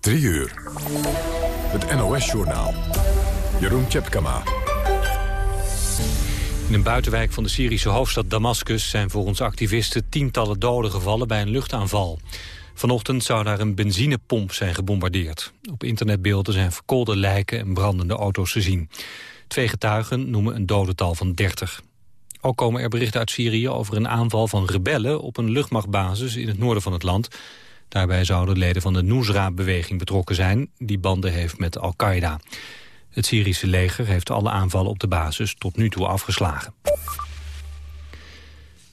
3 uur. Het NOS-journaal. Jeroen Tjepkama. In een buitenwijk van de Syrische hoofdstad Damascus... zijn volgens activisten tientallen doden gevallen bij een luchtaanval. Vanochtend zou daar een benzinepomp zijn gebombardeerd. Op internetbeelden zijn verkoolde lijken en brandende auto's te zien. Twee getuigen noemen een dodental van 30. Ook komen er berichten uit Syrië over een aanval van rebellen... op een luchtmachtbasis in het noorden van het land. Daarbij zouden leden van de Nusra-beweging betrokken zijn... die banden heeft met Al-Qaeda. Het Syrische leger heeft alle aanvallen op de basis tot nu toe afgeslagen.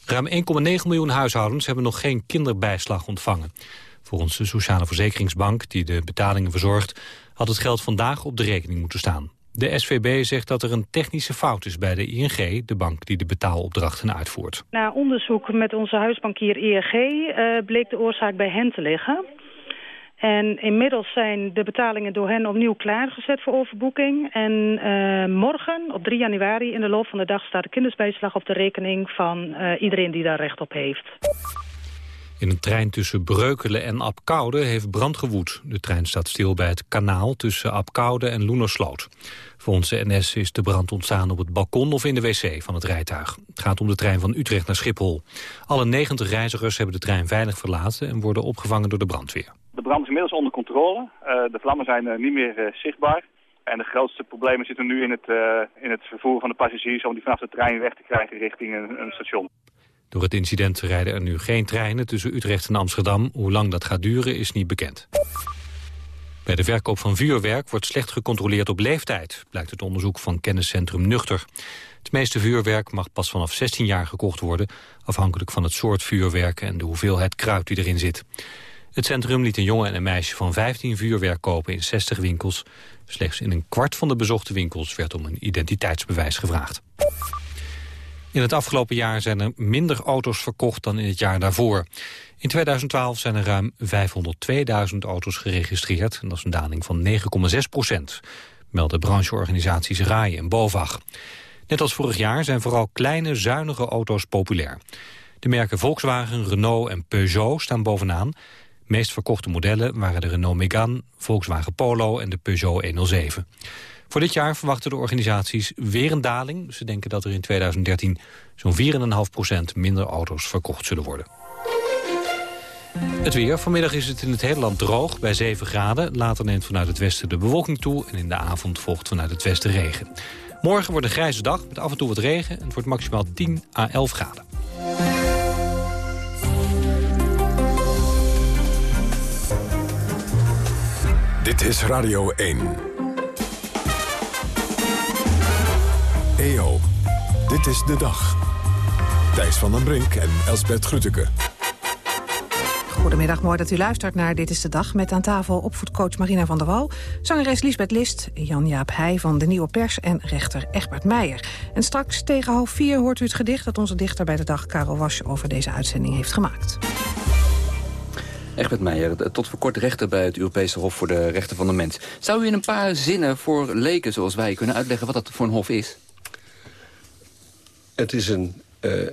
Ruim 1,9 miljoen huishoudens hebben nog geen kinderbijslag ontvangen. Volgens de Sociale Verzekeringsbank, die de betalingen verzorgt... had het geld vandaag op de rekening moeten staan. De SVB zegt dat er een technische fout is bij de ING, de bank die de betaalopdrachten uitvoert. Na onderzoek met onze huisbankier ING uh, bleek de oorzaak bij hen te liggen. En inmiddels zijn de betalingen door hen opnieuw klaargezet voor overboeking. En uh, morgen, op 3 januari, in de loop van de dag... staat de kindersbijslag op de rekening van uh, iedereen die daar recht op heeft. In een trein tussen Breukelen en Apkoude heeft brand gewoed. De trein staat stil bij het kanaal tussen Apkoude en Loenersloot. Volgens de NS is de brand ontstaan op het balkon of in de wc van het rijtuig. Het gaat om de trein van Utrecht naar Schiphol. Alle 90 reizigers hebben de trein veilig verlaten... en worden opgevangen door de brandweer. De brand is inmiddels onder controle. Uh, de vlammen zijn uh, niet meer uh, zichtbaar. En de grootste problemen zitten nu in het, in het vervoer van de passagiers... om die vanaf de trein weg te krijgen richting een, een station. Door het incident rijden er nu geen treinen tussen Utrecht en Amsterdam. Hoe lang dat gaat duren is niet bekend. Bij de verkoop van vuurwerk wordt slecht gecontroleerd op leeftijd... blijkt het onderzoek van kenniscentrum Nuchter. Het meeste vuurwerk mag pas vanaf 16 jaar gekocht worden... afhankelijk van het soort vuurwerk en de hoeveelheid kruid die erin zit. Het centrum liet een jongen en een meisje van 15 vuurwerk kopen in 60 winkels. Slechts in een kwart van de bezochte winkels werd om een identiteitsbewijs gevraagd. In het afgelopen jaar zijn er minder auto's verkocht dan in het jaar daarvoor. In 2012 zijn er ruim 502.000 auto's geregistreerd. Dat is een daling van 9,6 procent, melden brancheorganisaties RAI en BOVAG. Net als vorig jaar zijn vooral kleine, zuinige auto's populair. De merken Volkswagen, Renault en Peugeot staan bovenaan. Meest verkochte modellen waren de Renault Megane, Volkswagen Polo en de Peugeot 107. Voor dit jaar verwachten de organisaties weer een daling. Ze denken dat er in 2013 zo'n 4,5% minder auto's verkocht zullen worden. Het weer. Vanmiddag is het in het hele land droog bij 7 graden. Later neemt vanuit het westen de bewolking toe... en in de avond volgt vanuit het westen regen. Morgen wordt een grijze dag met af en toe wat regen... en het wordt maximaal 10 à 11 graden. Dit is Radio 1. EO, dit is de dag. Thijs van den Brink en Elsbert Grütke. Goedemiddag, mooi dat u luistert naar Dit is de Dag... met aan tafel opvoedcoach Marina van der Wal... zangeres Lisbeth List, Jan-Jaap Heij van De Nieuwe Pers... en rechter Egbert Meijer. En straks tegen half vier hoort u het gedicht... dat onze dichter bij de dag, Karel Wasch, over deze uitzending heeft gemaakt. Egbert Meijer, tot voor kort rechter bij het Europese Hof voor de Rechten van de Mens. Zou u in een paar zinnen voor leken zoals wij kunnen uitleggen wat dat voor een hof is? Het is een uh,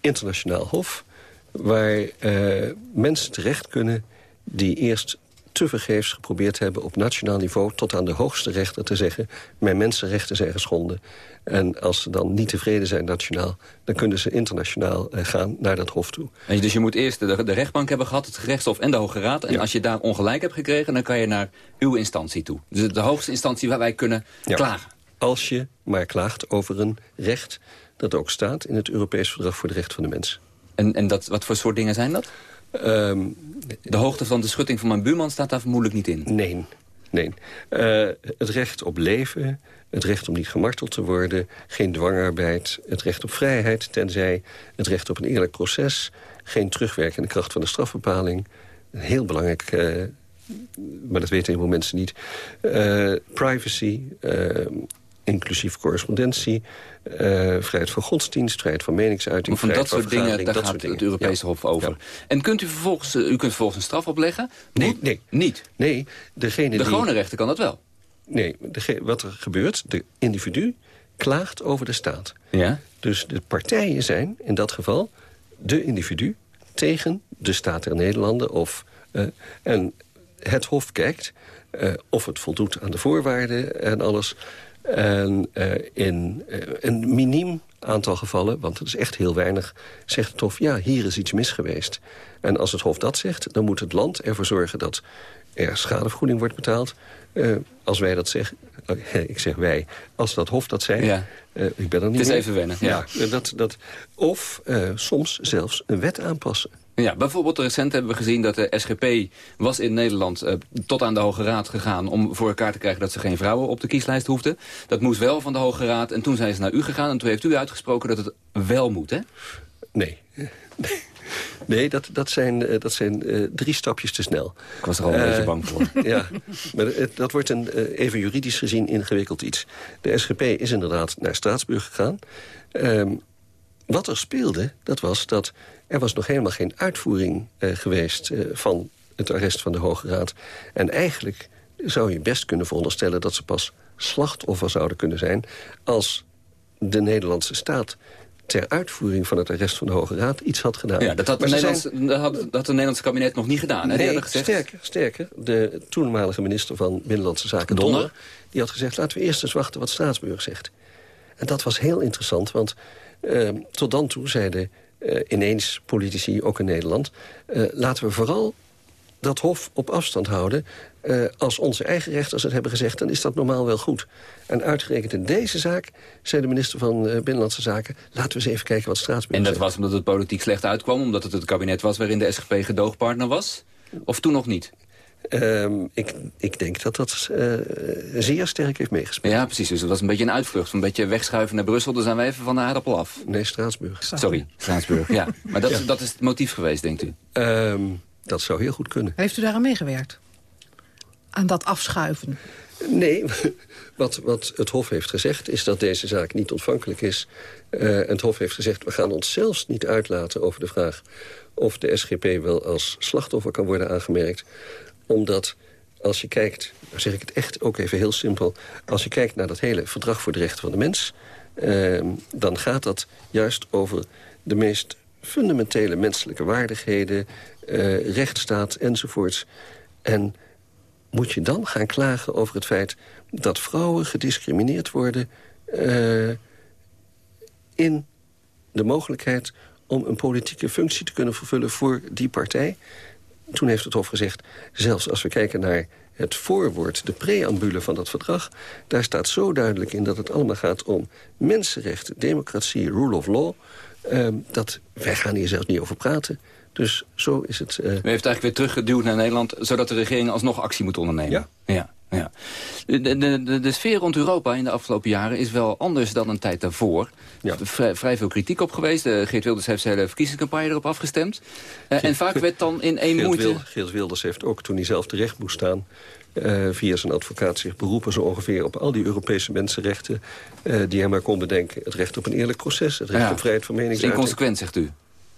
internationaal hof waar uh, mensen terecht kunnen die eerst tevergeefs geprobeerd hebben op nationaal niveau... tot aan de hoogste rechter te zeggen... mijn mensenrechten zijn geschonden. En als ze dan niet tevreden zijn nationaal... dan kunnen ze internationaal uh, gaan naar dat hof toe. En dus je moet eerst de, de rechtbank hebben gehad, het gerechtshof en de Hoge Raad. En als je daar ongelijk hebt gekregen, dan kan je naar uw instantie toe. Dus de hoogste instantie waar wij kunnen ja. klagen. Als je maar klaagt over een recht dat ook staat... in het Europees Verdrag voor de Rechten van de Mens. En, en dat, wat voor soort dingen zijn dat? Um, de hoogte van de schutting van mijn buurman staat daar vermoedelijk niet in? Nee, nee. Uh, het recht op leven, het recht om niet gemarteld te worden... geen dwangarbeid, het recht op vrijheid... tenzij het recht op een eerlijk proces... geen terugwerkende kracht van de strafbepaling... heel belangrijk, uh, maar dat weten heel veel mensen niet... Uh, privacy, inclusief correspondentie... Uh, vrijheid van godsdienst, vrijheid van meningsuiting... Van dat soort dingen, daar gaat het Europese Hof over. Ja. En kunt u vervolgens, uh, u kunt vervolgens een straf opleggen? Nee, nee. Niet? Nee, degene de die... gewone rechter kan dat wel? Nee, wat er gebeurt, de individu klaagt over de staat. Ja? Dus de partijen zijn in dat geval de individu tegen de staat der Nederlanden. Of, uh, en het Hof kijkt of het voldoet aan de voorwaarden en alles. En uh, in uh, een miniem aantal gevallen, want het is echt heel weinig... zegt het Hof, ja, hier is iets mis geweest. En als het Hof dat zegt, dan moet het land ervoor zorgen... dat er schadevergoeding wordt betaald. Uh, als wij dat zeggen, ik zeg wij, als dat Hof dat zegt... Ja. ik ben er niet Het is meer. even wennen, ja. ja dat, dat, of soms zelfs een wet aanpassen. Ja, bijvoorbeeld recent hebben we gezien dat de SGP was in Nederland uh, tot aan de Hoge Raad gegaan om voor elkaar te krijgen dat ze geen vrouwen op de kieslijst hoefden. Dat moest wel van de Hoge Raad en toen zijn ze naar u gegaan en toen heeft u uitgesproken dat het wel moet, hè? Nee. Nee, dat, dat zijn, dat zijn uh, drie stapjes te snel. Ik was er al een uh, beetje bang voor. Ja, maar het, dat wordt een uh, even juridisch gezien ingewikkeld iets. De SGP is inderdaad naar Straatsburg gegaan. Um, wat er speelde, dat was dat er was nog helemaal geen uitvoering uh, geweest uh, van het arrest van de Hoge Raad. En eigenlijk zou je best kunnen veronderstellen dat ze pas slachtoffer zouden kunnen zijn... als de Nederlandse staat ter uitvoering van het arrest van de Hoge Raad iets had gedaan. Ja, dat had, de Nederlandse, zijn... dat had, dat het Nederlandse kabinet nog niet gedaan. Hè? Nee, gezegd... sterker, sterker. De toenmalige minister van Binnenlandse Zaken, Donner, Donner... die had gezegd, laten we eerst eens wachten wat Straatsburg zegt. En dat was heel interessant, want uh, tot dan toe zeiden uh, ineens politici, ook in Nederland... Uh, laten we vooral dat hof op afstand houden. Uh, als onze eigen rechters het hebben gezegd, dan is dat normaal wel goed. En uitgerekend in deze zaak, zei de minister van Binnenlandse Zaken... laten we eens even kijken wat Straatsburg En dat zegt. was omdat het politiek slecht uitkwam? Omdat het het kabinet was waarin de SGP gedoogpartner was? Of toen nog niet? Um, ik, ik denk dat dat uh, zeer sterk heeft meegespeeld. Ja, precies. Dus dat was een beetje een uitvlucht. Een beetje wegschuiven naar Brussel. Dan zijn wij even van de aardappel af. Nee, Straatsburg. Sorry, Straatsburg. ja. Maar dat, ja. dat is het motief geweest, denkt u? Um, dat zou heel goed kunnen. Heeft u daar aan meegewerkt? Aan dat afschuiven? Nee, wat, wat het Hof heeft gezegd is dat deze zaak niet ontvankelijk is. Uh, en het Hof heeft gezegd, we gaan ons zelfs niet uitlaten over de vraag... of de SGP wel als slachtoffer kan worden aangemerkt omdat als je kijkt, zeg ik het echt ook even heel simpel... als je kijkt naar dat hele verdrag voor de rechten van de mens... Uh, dan gaat dat juist over de meest fundamentele menselijke waardigheden... Uh, rechtsstaat enzovoorts. En moet je dan gaan klagen over het feit dat vrouwen gediscrimineerd worden... Uh, in de mogelijkheid om een politieke functie te kunnen vervullen voor die partij... Toen heeft het Hof gezegd, zelfs als we kijken naar het voorwoord... de preambule van dat verdrag, daar staat zo duidelijk in... dat het allemaal gaat om mensenrechten, democratie, rule of law... Uh, dat wij gaan hier zelfs niet over praten. Dus zo is het... Uh... U heeft eigenlijk weer teruggeduwd naar Nederland... zodat de regering alsnog actie moet ondernemen. Ja. ja. Ja. De, de, de, sfeer rond Europa in de afgelopen jaren is wel anders dan een tijd daarvoor. Ja. Vrij, vrij veel kritiek op geweest. Uh, Geert Wilders heeft zijn hele verkiezingscampagne erop afgestemd. Uh, en vaak werd dan in één Geert moeite... Wil, Geert Wilders heeft ook, toen hij zelf terecht moest staan... Uh, via zijn advocaat zich beroepen zo ongeveer op al die Europese mensenrechten... die hij maar kon bedenken. Het recht op een eerlijk proces, het recht ja. op vrijheid van Dat is meningsuiting. inconsequent, zegt u.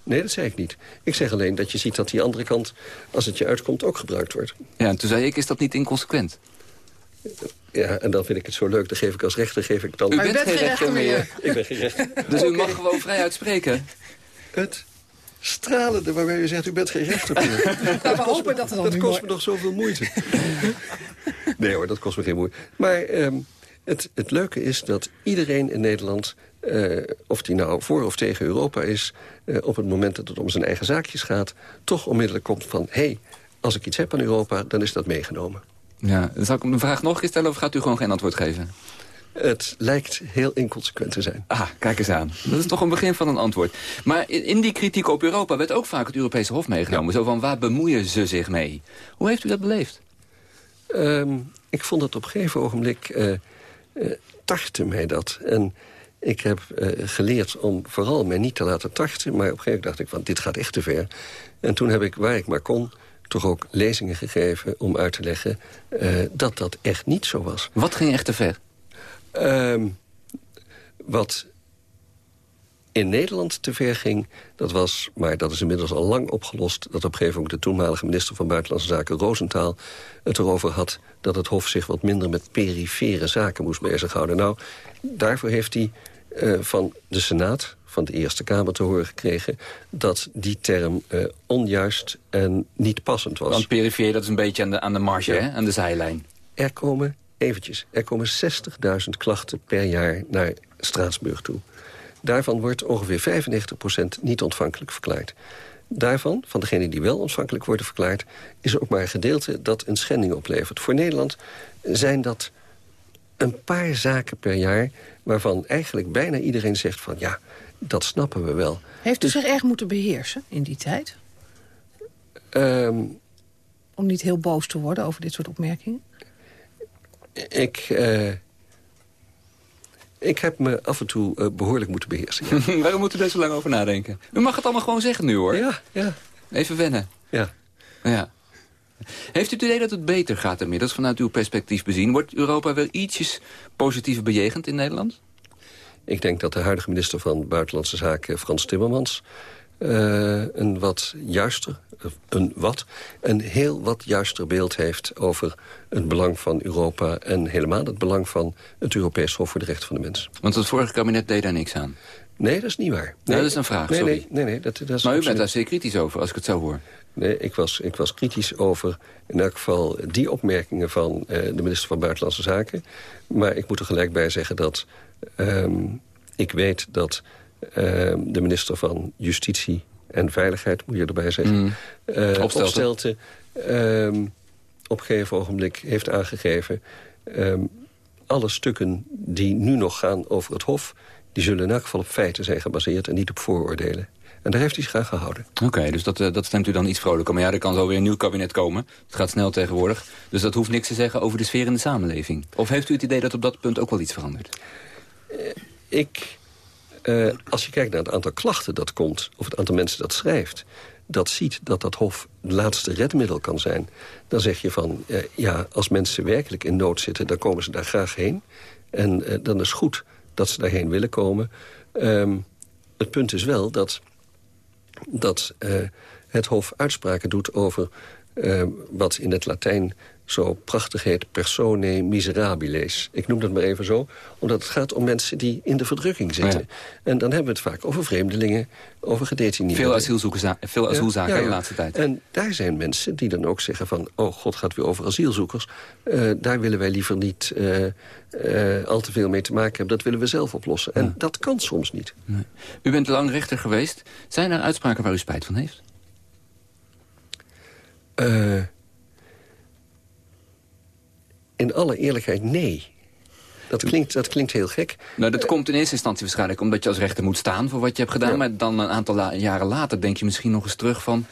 Nee, dat zei ik niet. Ik zeg alleen dat je ziet dat die andere kant, als het je uitkomt, ook gebruikt wordt. Ja, en toen zei ik, is dat niet inconsequent? Ja, en dan vind ik het zo leuk. Dan geef ik als rechter geef ik dan... U bent, geen rechter meer. Ik ben geen rechter. Dus u mag gewoon vrij uitspreken. Het stralende waarbij u zegt, u bent geen rechter meer. Nou, we hopen dat het dan Dat kost me nog zoveel moeite. nee hoor, dat kost me geen moeite. Maar ehm, het, het leuke is dat iedereen in Nederland... eh, of die nou voor of tegen Europa is... eh, op het moment dat het om zijn eigen zaakjes gaat... toch onmiddellijk komt van... hé, hey, als ik iets heb aan Europa, dan is dat meegenomen. Ja, zal ik hem de vraag nog een keer stellen of gaat u gewoon geen antwoord geven? Het lijkt heel inconsequent te zijn. Ah, kijk eens aan. Dat is toch een begin van een antwoord. Maar in, die kritiek op Europa werd ook vaak het Europese Hof meegenomen. Zo van, waar bemoeien ze zich mee? Hoe heeft u dat beleefd? Ehm, ik vond het op een gegeven ogenblik... eh, tartte mij dat. En ik heb eh, geleerd om vooral mij niet te laten tarten... maar op een gegeven moment dacht ik van, dit gaat echt te ver. En toen heb ik, waar ik maar kon, toch ook lezingen gegeven... om uit te leggen eh, dat dat echt niet zo was. Wat ging echt te ver? Ehm, wat in Nederland te ver ging, dat was, maar dat is inmiddels al lang opgelost... dat op een gegeven moment de toenmalige minister van Buitenlandse Zaken, Roosentaal, het erover had dat het Hof zich wat minder met perifere zaken moest bezighouden. Nou, daarvoor heeft hij van de Senaat, van de Eerste Kamer te horen gekregen... dat die term onjuist en niet passend was. Want perifeer, dat is een beetje aan de, aan de marge, hè? aan de zijlijn. Er komen, eventjes, er komen 60.000 klachten per jaar naar Straatsburg toe. Daarvan wordt ongeveer 95% niet ontvankelijk verklaard. Daarvan, van degenen die wel ontvankelijk worden verklaard... is er ook maar een gedeelte dat een schending oplevert. Voor Nederland zijn dat een paar zaken per jaar... waarvan eigenlijk bijna iedereen zegt van ja, dat snappen we wel. Heeft u dus, zich erg moeten beheersen in die tijd? Um, Om niet heel boos te worden over dit soort opmerkingen? Ik... Uh, ik heb me af en toe uh, behoorlijk moeten beheersen. Ja. Waarom moet u daar zo lang over nadenken? U mag het allemaal gewoon zeggen nu, hoor. Ja, ja. Even wennen. Ja. Ja. Heeft u het idee dat het beter gaat inmiddels vanuit uw perspectief bezien? Wordt Europa wel ietsjes positiever bejegend in Nederland? Ik denk dat de huidige minister van Buitenlandse Zaken, Frans Timmermans... Uh, een wat juister, een wat, een heel wat juister beeld heeft over het belang van Europa... en helemaal het belang van het Europees Hof voor de Rechten van de Mens. Want het vorige kabinet deed daar niks aan? Nee, dat is niet waar. Nee, dat is een vraag, nee, sorry. Nee, nee, nee, dat, dat is maar u bent daar zeer kritisch over, als ik het zo hoor. Nee, ik was, ik was kritisch over in elk geval die opmerkingen van uh, de minister van Buitenlandse Zaken. Maar ik moet er gelijk bij zeggen dat um, ik weet dat uh, de minister van Justitie en Veiligheid, moet je erbij zeggen, mm. uh, opstelte, um, op een gegeven ogenblik heeft aangegeven... Alle stukken die nu nog gaan over het Hof... die zullen in elk geval op feiten zijn gebaseerd en niet op vooroordelen. En daar heeft hij zich aan gehouden. Oké, dus dat, uh, dat stemt u dan iets vrolijker. Maar ja, er kan zo weer een nieuw kabinet komen. Het gaat snel tegenwoordig. Dus dat hoeft niks te zeggen over de sfeer in de samenleving. Of heeft u het idee dat op dat punt ook wel iets verandert? Uh, ik uh, als je kijkt naar het aantal klachten dat komt... of het aantal mensen dat schrijft... dat ziet dat dat hof het laatste redmiddel kan zijn... dan zeg je van, ja, als mensen werkelijk in nood zitten... dan komen ze daar graag heen. En dan is goed dat ze daarheen willen komen. Um, het punt is wel dat, dat het hof uitspraken doet over... wat in het Latijn zo prachtig heet persone miserabiles. Ik noem dat maar even zo, omdat het gaat om mensen die in de verdrukking zitten. En dan hebben we het vaak over vreemdelingen, over gedetineerden. Veel asielzoekers, veel asielzaken ja, de laatste tijd. En daar zijn mensen die dan ook zeggen van... oh, god gaat weer over asielzoekers. Uh, daar willen wij liever niet uh, uh, al te veel mee te maken hebben. Dat willen we zelf oplossen. En dat kan soms niet. Nee. U bent lang rechter geweest. Zijn er uitspraken waar u spijt van heeft? In alle eerlijkheid nee. Dat klinkt, dat klinkt heel gek. Nou, dat komt in eerste instantie waarschijnlijk omdat je als rechter moet staan voor wat je hebt gedaan. Maar dan een aantal jaren later denk je misschien nog eens terug van...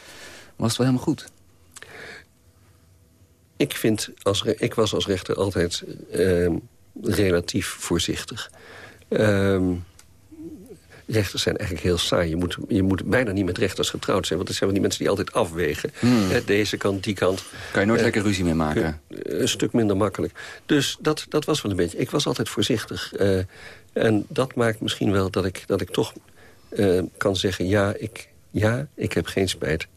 was het wel helemaal goed? Ik, vind als, ik was als rechter altijd uh, relatief voorzichtig. Uh, rechters zijn eigenlijk heel saai. Je moet, je moet bijna niet met rechters getrouwd zijn. Want dat zijn wel die mensen die altijd afwegen. Hmm. Deze kant, die kant. Kan je nooit uh, lekker ruzie mee maken? Een stuk minder makkelijk. Dus dat, dat was wel een beetje... Ik was altijd voorzichtig. Uh, en dat maakt misschien wel dat ik, dat ik toch uh, kan zeggen... Ja ik, ja, ik heb geen spijt.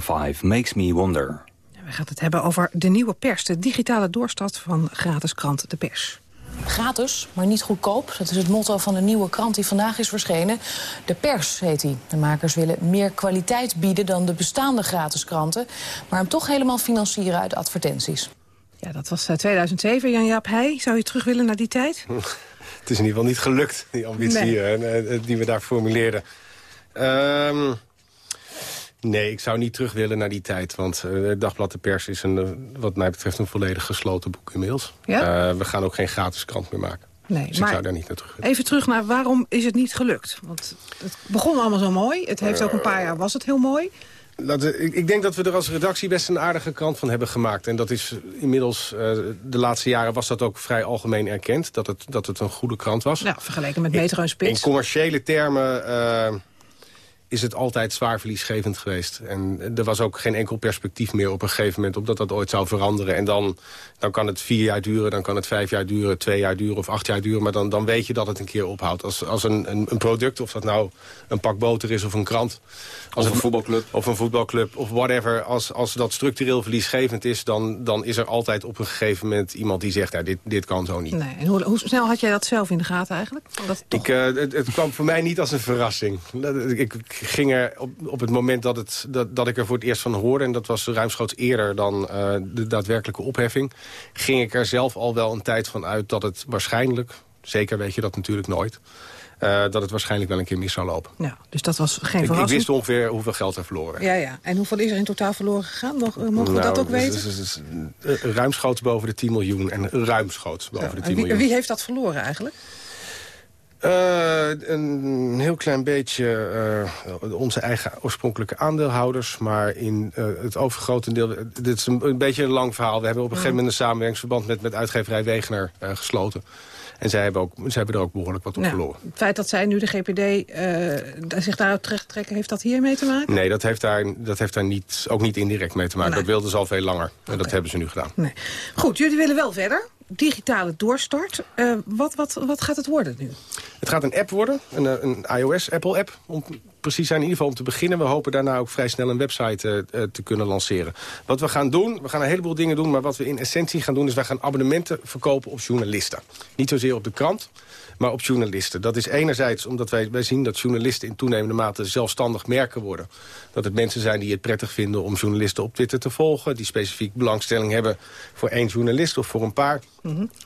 5, Makes Me Wonder. We gaan het hebben over de nieuwe pers, de digitale doorstart van gratis krant De Pers. Gratis, maar niet goedkoop. Dat is het motto van de nieuwe krant die vandaag is verschenen. De pers heet hij. De makers willen meer kwaliteit bieden dan de bestaande gratis kranten... maar hem toch helemaal financieren uit advertenties. Ja, dat was 2007, Jan-Jaap Heij. Zou je terug willen naar die tijd? Het is in ieder geval niet gelukt, die ambitie Nee. eh, eh, die we daar formuleerden. Ehm, nee, ik zou niet terug willen naar die tijd. Want eh, Dagblad de Pers is een, eh, wat mij betreft een volledig gesloten boek inmiddels. Ja? Eh, we gaan ook geen gratis krant meer maken. Nee, Dus ik maar zou daar niet naar terug willen. even terug naar waarom is het niet gelukt? Want het begon allemaal zo mooi. Het heeft ook een paar jaar was het heel mooi. Ik, ik denk dat we er als redactie best een aardige krant van hebben gemaakt. En dat is inmiddels, de laatste jaren was dat ook vrij algemeen erkend. Dat het, dat het een goede krant was. Nou, vergeleken met Metro en In Spits. commerciële termen is het altijd zwaar verliesgevend geweest. En er was ook geen enkel perspectief meer op een gegeven moment... op dat dat ooit zou veranderen. En dan, dan kan het vier jaar duren, dan kan het vijf jaar duren... twee jaar duren of acht jaar duren. Maar dan, dan weet je dat het een keer ophoudt. Als, als een, een, een product, of dat nou een pak boter is of een krant... Als het- een voetbalclub. of een voetbalclub of whatever. Als, als dat structureel verliesgevend is... Dan, dan is er altijd op een gegeven moment iemand die zegt... Nou, dit, dit kan zo niet. Nee, en hoe, hoe snel had jij dat zelf in de gaten eigenlijk? Dat toch- Ik, eh, het, het kwam voor mij niet als een verrassing. Ik ging er op, op het moment dat, het, dat, dat ik er voor het eerst van hoorde... en dat was ruimschoots eerder dan eh, de daadwerkelijke opheffing... ging ik er zelf al wel een tijd van uit dat het waarschijnlijk... zeker weet je dat natuurlijk nooit... eh, dat het waarschijnlijk wel een keer mis zou lopen. Ja, dus dat was geen Ik, ik verrassing. wist ongeveer hoeveel geld er verloren werd. Ja, ja. En hoeveel is er in totaal verloren gegaan? Nog, eh, mogen we Nou, dat ook dus- weten? dus- ruimschoots boven de 10 miljoen en ruimschoots boven de 10 En wie, miljoen. wie heeft dat verloren eigenlijk? Eh, een heel klein beetje eh, onze eigen oorspronkelijke aandeelhouders. Maar in eh, het overgrote deel... Dit is een, een beetje een lang verhaal. We hebben op een gegeven moment een samenwerkingsverband... met, met uitgeverij Wegener gesloten. En zij hebben, ook, zij hebben er ook behoorlijk wat op Nou, verloren. het feit dat zij nu de GPD eh, zich daaruit terecht trekken... heeft dat hier mee te maken? Nee, dat heeft daar, dat heeft daar niet, ook niet indirect mee te maken. Nee. Dat wilden ze al veel langer. En dat hebben ze nu gedaan. Nee. Goed, jullie willen wel verder. Digitale doorstart. Eh, wat, wat, wat gaat het worden nu? Het gaat een app worden, een, eh, een iOS-Apple-app. Om precies zijn, in ieder geval om te beginnen. We hopen daarna ook vrij snel een website eh, te kunnen lanceren. Wat we gaan doen, we gaan een heleboel dingen doen... maar wat we in essentie gaan doen, is wij gaan abonnementen verkopen op journalisten. Niet zozeer op de krant, maar op journalisten. Dat is enerzijds omdat wij, wij zien dat journalisten in toenemende mate zelfstandig merken worden. Dat het mensen zijn die het prettig vinden om journalisten op Twitter te volgen. Die specifiek belangstelling hebben voor één journalist of voor een paar.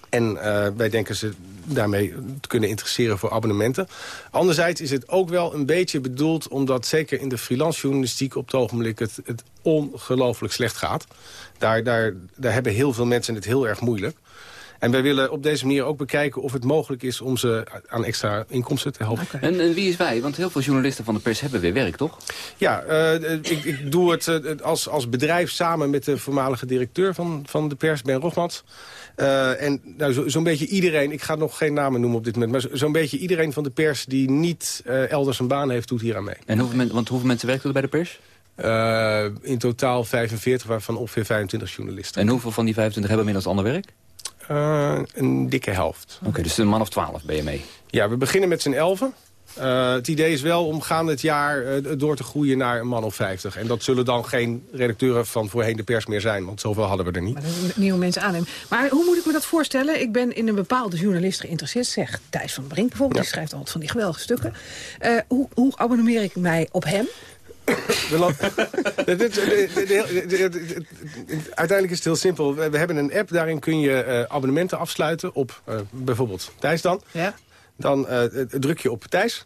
En eh, wij denken ze daarmee te kunnen interesseren voor abonnementen. Anderzijds is het ook wel een beetje bedoeld... omdat zeker in de freelance journalistiek op het ogenblik... het, het ongelooflijk slecht gaat. Daar, daar, daar hebben heel veel mensen het heel erg moeilijk. En wij willen op deze manier ook bekijken of het mogelijk is... om ze aan extra inkomsten te helpen. En, en wie is wij? Want heel veel journalisten van de pers hebben weer werk, toch? Ja, eh, ik, ik doe het eh, als, als bedrijf samen met de voormalige directeur van, van de pers, Ben Rogmans. Eh, en nou, zo- zo'n beetje iedereen, ik ga nog geen namen noemen op dit moment... maar zo- zo'n beetje iedereen van de pers die niet eh, elders een baan heeft, doet hier aan mee. En hoeveel, men, want hoeveel mensen werken er bij de pers? Eh, in totaal 45, waarvan ongeveer 25 journalisten. En hoeveel van die 25 hebben inmiddels ander werk? Eh, een dikke helft. Oké, dus een man of 12 ben je mee. Ja, we beginnen met z'n elfen. Eh, het idee is wel om gaande het jaar eh, door te groeien naar een man of 50. En dat zullen dan geen redacteuren van voorheen de pers meer zijn. Want zoveel hadden we er niet. Maar dat nieuwe mensen aannemen. Maar hoe moet ik me dat voorstellen? Ik ben in een bepaalde journalist geïnteresseerd. Zeg Thijs van Brink bijvoorbeeld. Die schrijft altijd van die geweldige stukken. Eh, hoe, hoe abonneer ik mij op hem? Uiteindelijk is het heel simpel. We we hebben een app, daarin kun je eh, abonnementen afsluiten op eh, bijvoorbeeld Thijs dan. Ja. Dan eh, druk je op Thijs.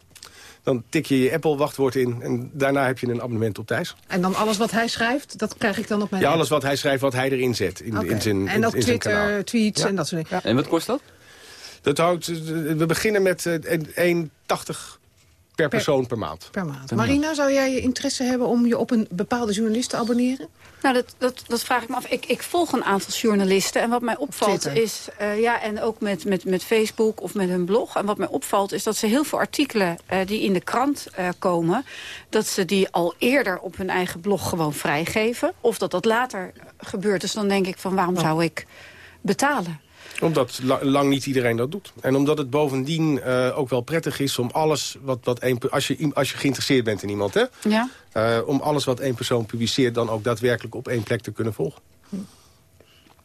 Dan tik je je Apple-wachtwoord in en daarna heb je een abonnement op Thijs. En dan alles wat hij schrijft, dat krijg ik dan op mijn Ja, app? alles wat hij schrijft, wat hij erin zet in, Oké. in zijn En ook in zijn kanaal. Twitter, tweets Ja. en dat soort dingen. En wat kost dat? Dat houdt, we beginnen met eh, 1,80 per persoon per maand. Per maand. Marina, zou jij je interesse hebben om je op een bepaalde journalist te abonneren? Nou, dat, dat, dat vraag ik me af. Ik, ik volg een aantal journalisten. En wat mij opvalt is... eh, ja, en ook met, met, met Facebook of met hun blog. En wat mij opvalt is dat ze heel veel artikelen eh, die in de krant eh, komen... dat ze die al eerder op hun eigen blog gewoon vrijgeven. Of dat dat later gebeurt. Dus dan denk ik van waarom zou ik betalen? Omdat lang niet iedereen dat doet. En omdat het bovendien uh, ook wel prettig is om alles wat, wat een, als, je, als je geïnteresseerd bent in iemand, hè? Ja. Uh, om alles wat één persoon publiceert dan ook daadwerkelijk op één plek te kunnen volgen.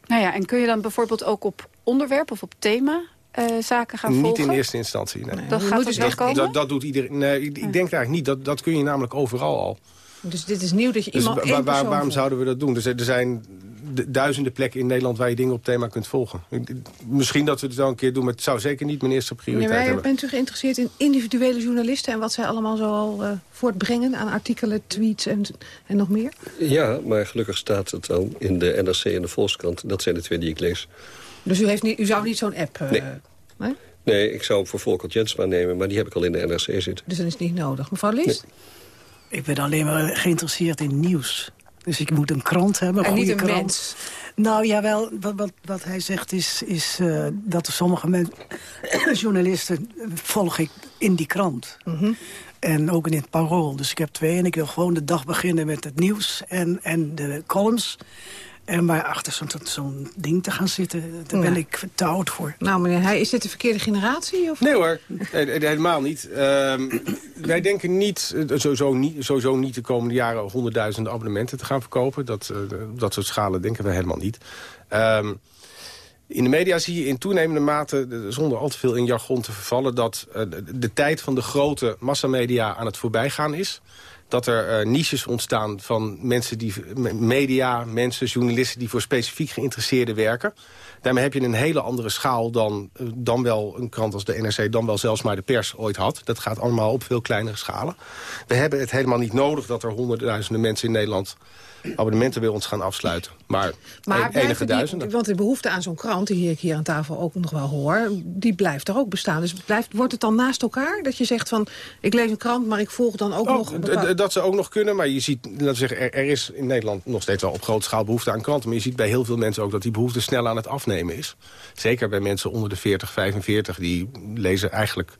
Nou ja, en kun je dan bijvoorbeeld ook op onderwerp of op thema uh, zaken gaan niet volgen? Niet in eerste instantie, nee. Dat gaat dus echt komen? Dat, dat doet iedereen. Nee, ik, ik denk eigenlijk niet. Dat, dat kun je namelijk overal al. Dus dit is nieuw dat je dus iemand waar, waar, Waarom zouden we dat doen? Dus er zijn duizenden plekken in Nederland waar je dingen op thema kunt volgen. Misschien dat we het wel een keer doen, maar het zou zeker niet mijn eerste prioriteit nee, hebben. Bent u geïnteresseerd in individuele journalisten... en wat zij allemaal zo al uh, voortbrengen aan artikelen, tweets en, en nog meer? Ja, maar gelukkig staat het dan in de NRC en de Volkskrant. Dat zijn de twee die ik lees. Dus u, heeft niet, u zou niet zo'n app... Uh, nee. nee. Nee, ik zou hem voor Volker Jensma nemen, maar die heb ik al in de NRC zitten. Dus dat is niet nodig. Mevrouw Lies? Nee. Ik ben alleen maar geïnteresseerd in nieuws. Dus ik moet een krant hebben, een en goede niet een krant. Mens. Nou jawel, wat, wat, wat hij zegt is, is uh, dat er sommige journalisten volg ik in die krant. Mm -hmm. En ook in het parool. Dus ik heb twee en ik wil gewoon de dag beginnen met het nieuws en, en de columns. En maar achter zo'n zo ding te gaan zitten, daar ben ik vertrouwd voor. Nou meneer, hij, is dit de verkeerde generatie? Of? Nee hoor, helemaal niet. Uh, wij denken niet sowieso, niet, sowieso niet de komende jaren honderdduizenden abonnementen te gaan verkopen. Dat, uh, dat soort schalen denken we helemaal niet. Um, in de media zie je in toenemende mate, zonder al te veel in jargon te vervallen... dat uh, de, de tijd van de grote massamedia aan het voorbijgaan is dat er uh, niches ontstaan van mensen die, media, mensen, journalisten... die voor specifiek geïnteresseerden werken. Daarmee heb je een hele andere schaal dan, uh, dan wel een krant als de NRC... dan wel zelfs maar de pers ooit had. Dat gaat allemaal op veel kleinere schalen. We hebben het helemaal niet nodig dat er honderdduizenden mensen in Nederland abonnementen bij ons gaan afsluiten. Maar, maar en, enige duizenden. Die, want de behoefte aan zo'n krant, die ik hier aan tafel ook nog wel hoor... die blijft er ook bestaan. Dus blijft, wordt het dan naast elkaar? Dat je zegt van, ik lees een krant, maar ik volg dan ook oh, nog... Bepaald... Dat ze ook nog kunnen, maar je ziet, laten we zeggen... Er, er, is in Nederland nog steeds wel op grote schaal behoefte aan kranten... maar je ziet bij heel veel mensen ook dat die behoefte snel aan het afnemen is. Zeker bij mensen onder de 40, 45, die lezen eigenlijk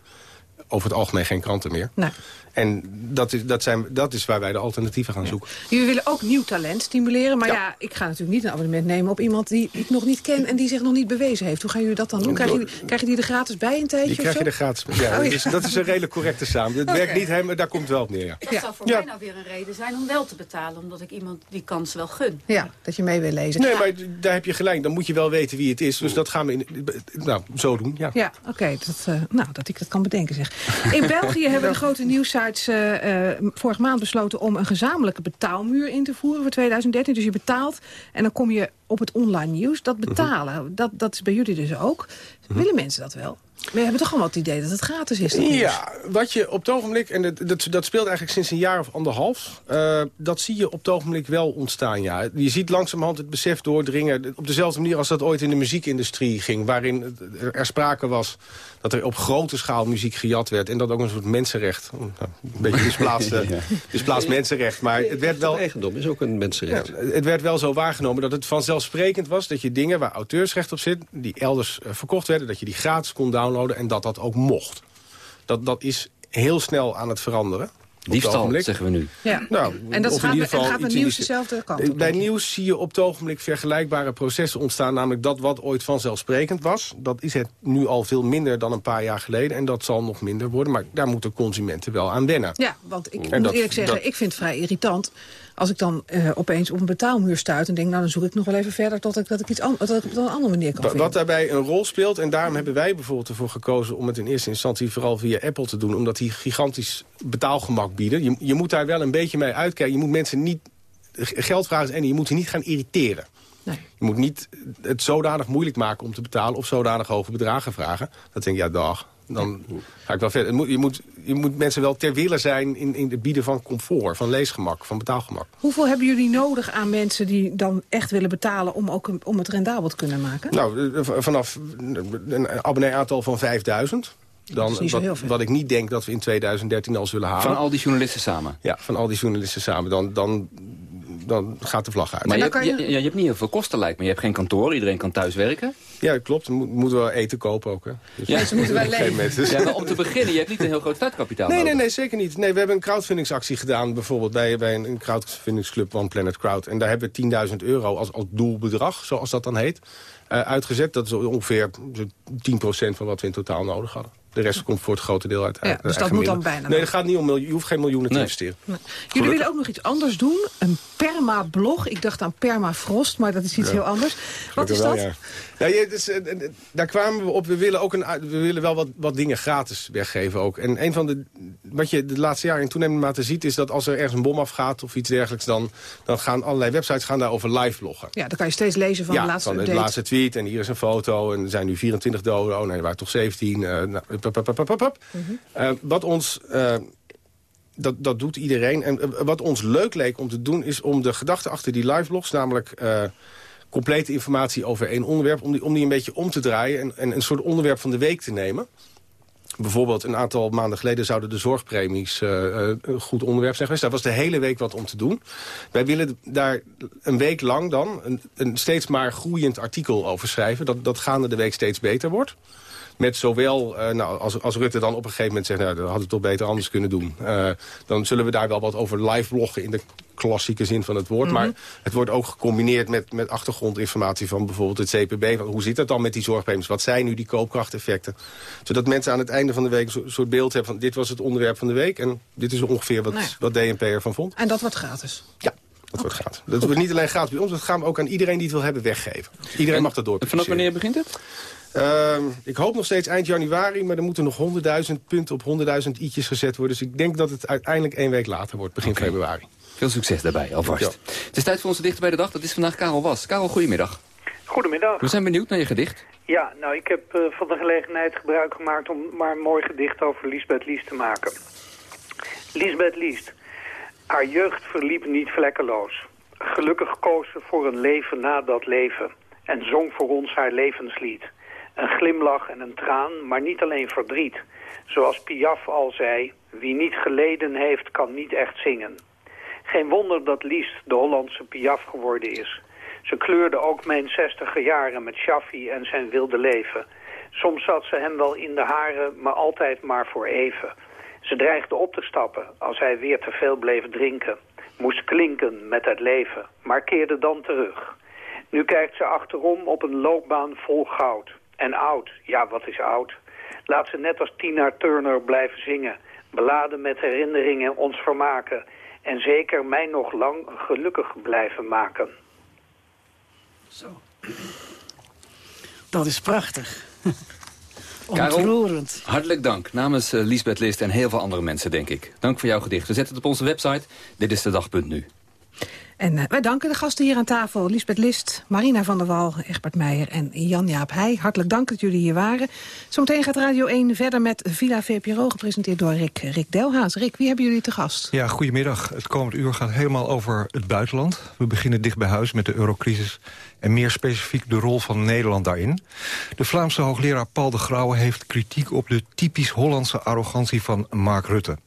over het algemeen geen kranten meer. Nee. En dat is, dat, zijn, dat is waar wij de alternatieven gaan zoeken. Jullie willen ook nieuw talent stimuleren. Maar ja. ja. ik ga natuurlijk niet een abonnement nemen op iemand die ik nog niet ken... en die zich nog niet bewezen heeft. Hoe gaan jullie dat dan doen? Krijg je, krijg je die er gratis bij een tijdje Die krijg je er gratis bij. Ja, oh, ja. Dat, is, dat is een redelijk correcte samen. Het okay. werkt niet helemaal, daar komt het wel op neer. Ja. Dat zou voor mij nou weer een reden zijn om wel te betalen. Omdat ik iemand die kans wel gun. Ja, dat je mee wil lezen. Nee, maar daar heb je gelijk. Dan moet je wel weten wie het is. Dus dat gaan we in, nou, zo doen. Ja, ja oké. Okay, dat, uh, nou, dat ik dat kan bedenken zeg. In België hebben de grote nieuwsites... Uh, uh, vorige maand besloten om een gezamenlijke betaalmuur in te voeren voor 2013. Dus je betaalt en dan kom je op het online nieuws. Dat betalen, uh -huh. dat, dat is bij jullie dus ook. Uh -huh. Willen mensen dat wel? Maar je hebt toch allemaal het idee dat het gratis is? Ja, wat je op het ogenblik, en dat, dat, dat, speelt eigenlijk sinds een jaar of anderhalf... Uh, dat zie je op het ogenblik wel ontstaan, ja. Je ziet langzamerhand het besef doordringen... op dezelfde manier als dat ooit in de muziekindustrie ging... waarin er sprake was dat er op grote schaal muziek gejat werd... en dat ook een soort mensenrecht, nou, een beetje misplaatst, ja. misplaatst mensenrecht... maar het werd wel... eigendom is ook een mensenrecht. Ja, het werd wel zo waargenomen dat het vanzelfsprekend was... dat je dingen waar auteursrecht op zit, die elders uh, verkocht werden... dat je die gratis kon downloaden en dat dat ook mocht. Dat, dat is heel snel aan het veranderen. Diefstal, zeggen we nu. Ja. Nou, en dat of gaat, in ieder geval en gaat met nieuws dezelfde kant op. Bij nieuws zie je op het ogenblik vergelijkbare processen ontstaan. Namelijk dat wat ooit vanzelfsprekend was. Dat is het nu al veel minder dan een paar jaar geleden. En dat zal nog minder worden. Maar daar moeten consumenten wel aan wennen. Ja, want ik en moet dat, eerlijk zeggen, dat... ik vind het vrij irritant als ik dan uh, opeens op een betaalmuur stuit en denk... nou, dan zoek ik nog wel even verder tot ik, dat ik, iets dat ik op een andere manier kan Wat vinden. daarbij een rol speelt, en daarom hebben wij bijvoorbeeld ervoor gekozen... om het in eerste instantie vooral via Apple te doen... omdat die gigantisch betaalgemak bieden. Je, je moet daar wel een beetje mee uitkijken. Je moet mensen niet geld vragen en je moet ze niet gaan irriteren. Nee. Je moet niet het zodanig moeilijk maken om te betalen... of zodanig hoge bedragen vragen. Dat denk ik, ja, dag, dan ga ik wel verder. Je moet, je moet mensen wel ter wille zijn in, in het bieden van comfort, van leesgemak, van betaalgemak. Hoeveel hebben jullie nodig aan mensen die dan echt willen betalen om, ook een, om het rendabel te kunnen maken? Nou, vanaf een abonnee-aantal van 5000. Dan, wat, wat, ik niet denk dat we in 2013 al zullen halen. Van al die journalisten samen? Ja, van al die journalisten samen. Dan, dan dan gaat de vlag uit. Maar je, hebt, je... je, hebt niet heel veel kosten lijkt me. Je hebt geen kantoor, iedereen kan thuis werken. Ja, klopt. We moeten wel eten kopen ook. Hè. Dus ja, ze moeten wel leven. Ja, maar om te beginnen, je hebt niet een heel groot startkapitaal Nee, nee, nee, zeker niet. Nee, we hebben een crowdfundingsactie gedaan, bijvoorbeeld bij, bij een, crowdfundingsclub One Planet Crowd. En daar hebben we 10.000 euro als, als doelbedrag, zoals dat dan heet, uitgezet. Dat is ongeveer 10% van wat we in totaal nodig hadden. De rest komt voor het grote deel uit. Ja, dus dat moet dan bijna. Nee, dat gaat niet om je hoeft geen miljoenen te investeren. Nee. Jullie willen ook nog iets anders doen. Een permablog. Ik dacht aan permafrost, maar dat is iets heel anders. Wat is dat? ja. Ja, dus, uh, daar kwamen we op. We willen, ook een, we willen wel wat, wat dingen gratis weggeven ook. En een van de, wat je de laatste jaren in toenemende mate ziet... is dat als er ergens een bom afgaat of iets dergelijks... dan, dan gaan allerlei websites gaan daarover live bloggen. Ja, dan kan je steeds lezen van ja, de laatste van de laatste tweet. En hier is een foto. En er zijn nu 24 doden. Oh nee, er waren toch 17. Uh, nou, uh, wat ons... Uh, dat, dat doet iedereen. En wat ons leuk leek om te doen... is om de gedachte achter die live blogs... namelijk complete informatie over één onderwerp... om die, om die een beetje om te draaien en, en een soort onderwerp van de week te nemen. Bijvoorbeeld een aantal maanden geleden zouden de zorgpremies uh, een goed onderwerp zijn geweest. Daar was de hele week wat om te doen. Wij willen daar een week lang dan een, een steeds maar groeiend artikel over schrijven. Dat, dat gaande de week steeds beter wordt. Met zowel, uh, nou, als, als Rutte dan op een gegeven moment zegt... nou, dat hadden we toch beter anders kunnen doen. Uh, dan zullen we daar wel wat over live bloggen in de klassieke zin van het woord. Mm -hmm. Maar het wordt ook gecombineerd met, met achtergrondinformatie van bijvoorbeeld het CPB. Van hoe zit dat dan met die zorgpremies? Wat zijn nu die koopkrachteffecten? Zodat mensen aan het einde van de week een soort beeld hebben van... dit was het onderwerp van de week en dit is ongeveer wat, nou ja. wat DNP ervan vond. En dat wordt gratis? Ja. Dat okay. wordt gratis. Dat wordt niet alleen gratis bij ons, dat gaan we ook aan iedereen die het wil hebben weggeven. Iedereen en, mag dat door. Vanaf wanneer begint het? Uh, ik hoop nog steeds eind januari, maar er moeten nog 100.000 punten op 100.000 i'tjes gezet worden. Dus ik denk dat het uiteindelijk één week later wordt, begin okay. februari. Veel succes daarbij, alvast. Ja. Het is tijd voor onze dichter bij de dag. Dat is vandaag Karel Was. Karel, goedemiddag. Goedemiddag. We zijn benieuwd naar je gedicht. Ja, nou, ik heb uh, van de gelegenheid gebruik gemaakt om maar een mooi gedicht over Lisbeth Liest te maken. Lisbeth Liest. Haar jeugd verliep niet vlekkeloos. Gelukkig koos ze voor een leven na dat leven. En zong voor ons haar levenslied. Een glimlach en een traan, maar niet alleen verdriet. Zoals Piaf al zei, wie niet geleden heeft, kan niet echt zingen. Geen wonder dat Liest de Hollandse Piaf geworden is. Ze kleurde ook mijn zestiger jaren met Shaffi en zijn wilde leven. Soms zat ze hem wel in de haren, maar altijd maar voor even. Ze dreigde op te stappen als hij weer te veel bleef drinken. Moest klinken met het leven, maar keerde dan terug. Nu kijkt ze achterom op een loopbaan vol goud. En oud, ja wat is oud? Laat ze net als Tina Turner blijven zingen. Beladen met herinneringen ons vermaken. En zeker mij nog lang gelukkig blijven maken. Zo. Dat is prachtig. Ontroerend. hartelijk dank namens uh, Lisbeth List en heel veel andere mensen, denk ik. Dank voor jouw gedicht. We zetten het op onze website. Dit is de dag.nu. En uh, wij danken de gasten hier aan tafel. Lisbeth List, Marina van der Wal, Egbert Meijer en Jan-Jaap Heij. Hartelijk dank dat jullie hier waren. Zometeen gaat Radio 1 verder met Villa VPRO, gepresenteerd door Rick, Rick Delhaas. Rick, wie hebben jullie te gast? Ja, goedemiddag. Het komend uur gaat helemaal over het buitenland. We beginnen dicht bij huis met de eurocrisis en meer specifiek de rol van Nederland daarin. De Vlaamse hoogleraar Paul de Grauwe heeft kritiek op de typisch Hollandse arrogantie van Mark Rutte.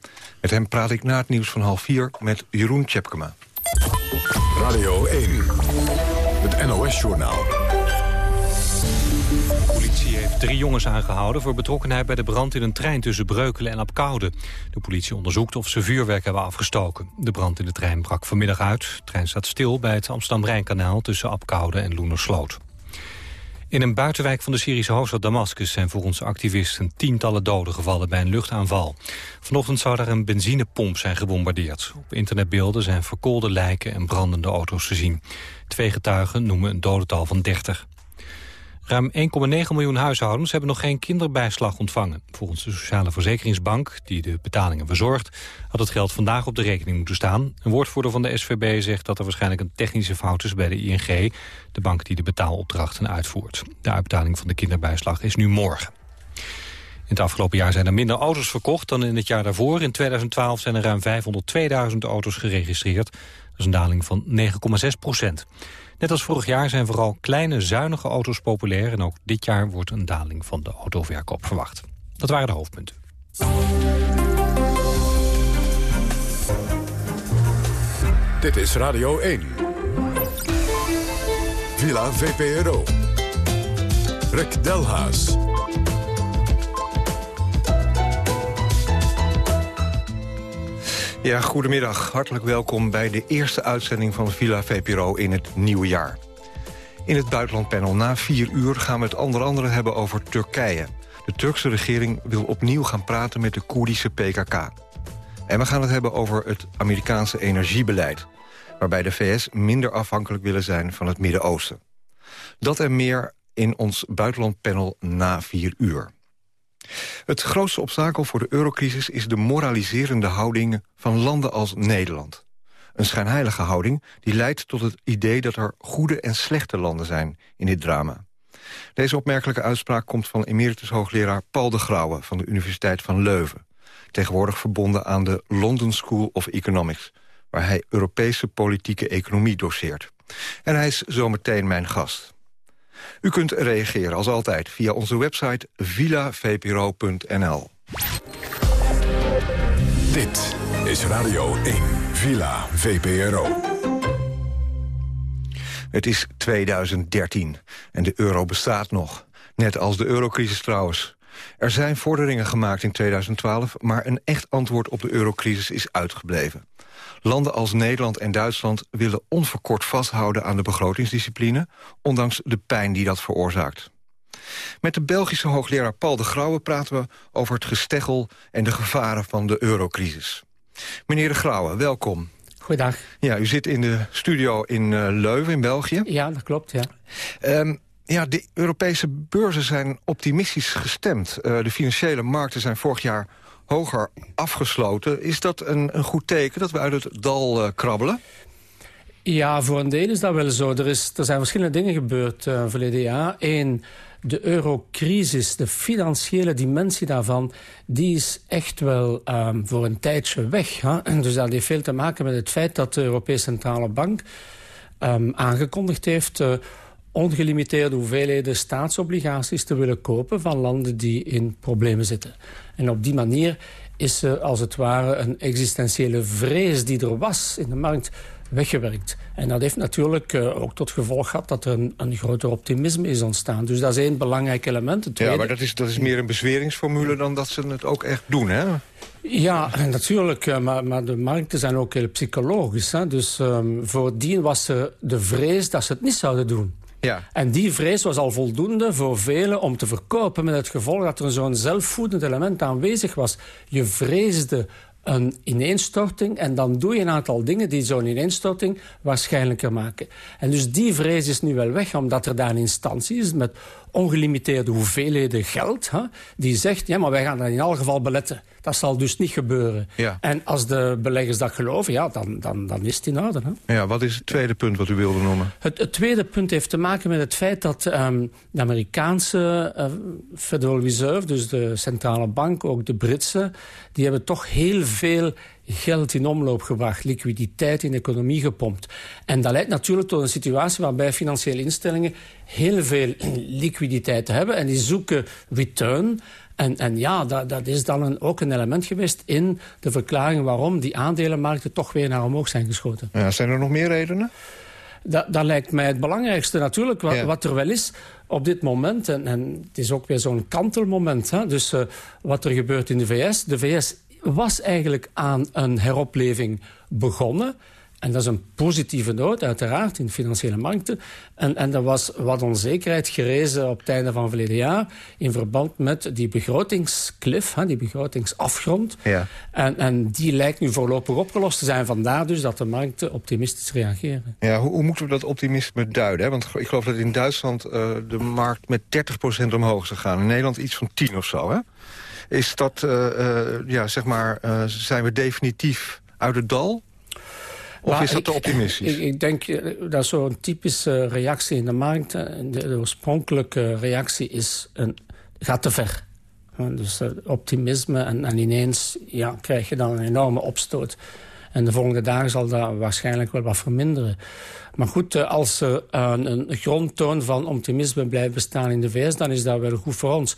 Met hem praat ik na het nieuws van half vier met Jeroen Tjepkema. Radio 1, het NOS-journaal. De politie heeft drie jongens aangehouden voor betrokkenheid bij de brand in een trein tussen Breukelen en Apkoude. De politie onderzoekt of ze vuurwerk hebben afgestoken. De brand in de trein brak vanmiddag uit. De trein staat stil bij het Amsterdam-Rijnkanaal tussen Apkoude en Loenersloot. In een buitenwijk van de Syrische hoofdstad Damascus zijn volgens activisten tientallen doden gevallen bij een luchtaanval. Vanochtend zou daar een benzinepomp zijn gebombardeerd. Op internetbeelden zijn verkoolde lijken en brandende auto's te zien. Twee getuigen noemen een dodental van 30. Ruim 1,9 miljoen huishoudens hebben nog geen kinderbijslag ontvangen. Volgens de Sociale Verzekeringsbank, die de betalingen verzorgt... had het geld vandaag op de rekening moeten staan. Een woordvoerder van de SVB zegt dat er waarschijnlijk een technische fout is bij de ING... de bank die de betaalopdrachten uitvoert. De uitbetaling van de kinderbijslag is nu morgen. In het afgelopen jaar zijn er minder auto's verkocht dan in het jaar daarvoor. In 2012 zijn er ruim 502.000 auto's geregistreerd. Dat is een daling van 9,6 procent. Net als vorig jaar zijn vooral kleine, zuinige auto's populair... en ook dit jaar wordt een daling van de autoverkoop verwacht. Dat waren de hoofdpunten. Dit is Radio 1. Villa VPRO. Rick Delhaas. Ja, goedemiddag. Hartelijk welkom bij de eerste uitzending van Villa VPRO in het nieuwe jaar. In het buitenlandpanel na vier uur gaan we het onder andere hebben over Turkije. De Turkse regering wil opnieuw gaan praten met de Koerdische PKK. En we gaan het hebben over het Amerikaanse energiebeleid... waarbij de VS minder afhankelijk willen zijn van het Midden-Oosten. Dat en meer in ons buitenlandpanel na vier uur. Het grootste obstakel voor de eurocrisis is de moraliserende houding van landen als Nederland. Een schijnheilige houding die leidt tot het idee dat er goede en slechte landen zijn in dit drama. Deze opmerkelijke uitspraak komt van emeritus hoogleraar Paul de Grauwe van de Universiteit van Leuven. Tegenwoordig verbonden aan de London School of Economics, waar hij Europese politieke economie doseert. En hij is zometeen mijn gast. U kunt reageren als altijd via onze website villavpro.nl. Dit is Radio 1, Villa VPRO. Het is 2013 en de euro bestaat nog. Net als de eurocrisis trouwens. Er zijn vorderingen gemaakt in 2012, maar een echt antwoord op de eurocrisis is uitgebleven. Landen als Nederland en Duitsland willen onverkort vasthouden aan de begrotingsdiscipline, ondanks de pijn die dat veroorzaakt. Met de Belgische hoogleraar Paul de Grauwe praten we over het gesteggel en de gevaren van de eurocrisis. Meneer de Grauwe, welkom. Goedendag. Ja, u zit in de studio in uh, Leuven in België. Ja, dat klopt, ja. Um, ja, de Europese beurzen zijn optimistisch gestemd. Uh, de financiële markten zijn vorig jaar hoger afgesloten. Is dat een, een goed teken dat we uit het dal uh, krabbelen? Ja, voor een deel is dat wel zo. Er, is, er zijn verschillende dingen gebeurd uh, verleden jaar. Eén, de eurocrisis, de financiële dimensie daarvan... die is echt wel um, voor een tijdje weg. Hè? En dus dat heeft veel te maken met het feit dat de Europese Centrale Bank... Um, aangekondigd heeft... Uh, ongelimiteerde hoeveelheden staatsobligaties te willen kopen... van landen die in problemen zitten. En op die manier is er als het ware een existentiële vrees die er was in de markt weggewerkt. En dat heeft natuurlijk uh, ook tot gevolg gehad dat er een, een groter optimisme is ontstaan. Dus dat is één belangrijk element. Het tweede... Ja, maar dat is, dat is meer een bezweringsformule dan dat ze het ook echt doen, hè? Ja, natuurlijk, uh, maar, maar de markten zijn ook heel psychologisch. Hè? Dus um, voordien was er de vrees dat ze het niet zouden doen. Ja. En die vrees was al voldoende voor velen om te verkopen... met het gevolg dat er zo'n zelfvoedend element aanwezig was. Je vreesde een ineenstorting en dan doe je een aantal dingen... die zo'n ineenstorting waarschijnlijker maken. En dus die vrees is nu wel weg, omdat er daar een instantie is... met ongelimiteerde hoeveelheden geld, hè, die zegt... ja, maar wij gaan dat in elk geval beletten. Dat zal dus niet gebeuren. Ja. En als de beleggers dat geloven, ja, dan, dan, dan is het in orde. Hè. Ja, wat is het tweede punt wat u wilde noemen? Het, het tweede punt heeft te maken met het feit dat um, de Amerikaanse uh, Federal Reserve... dus de centrale bank, ook de Britse... die hebben toch heel veel geld in omloop gebracht, liquiditeit in de economie gepompt. En dat leidt natuurlijk tot een situatie waarbij financiële instellingen heel veel liquiditeit hebben en die zoeken return. En, en ja, dat, dat is dan een, ook een element geweest in de verklaring waarom die aandelenmarkten toch weer naar omhoog zijn geschoten. Ja, zijn er nog meer redenen? Dat, dat lijkt mij het belangrijkste natuurlijk, wat, ja. wat er wel is op dit moment. En, en het is ook weer zo'n kantelmoment. Hè? Dus uh, wat er gebeurt in de VS. De VS was eigenlijk aan een heropleving begonnen. En dat is een positieve noot, uiteraard, in de financiële markten. En, en er was wat onzekerheid gerezen op het einde van verleden jaar... in verband met die begrotingscliff, hè, die begrotingsafgrond. Ja. En, en die lijkt nu voorlopig opgelost te zijn. Vandaar dus dat de markten optimistisch reageren. Ja, hoe, hoe moeten we dat optimisme duiden? Hè? Want ik geloof dat in Duitsland uh, de markt met 30% omhoog is gegaan. In Nederland iets van 10 of zo, hè? Is dat, uh, uh, ja, zeg maar, uh, zijn we definitief uit het dal? Of maar is dat ik, te optimistisch? Ik, ik denk dat zo'n typische reactie in de markt... De, de oorspronkelijke reactie is een, gaat te ver. Dus optimisme en, en ineens ja, krijg je dan een enorme opstoot. En de volgende dagen zal dat waarschijnlijk wel wat verminderen. Maar goed, als er een, een grondtoon van optimisme blijft bestaan in de VS... dan is dat wel goed voor ons.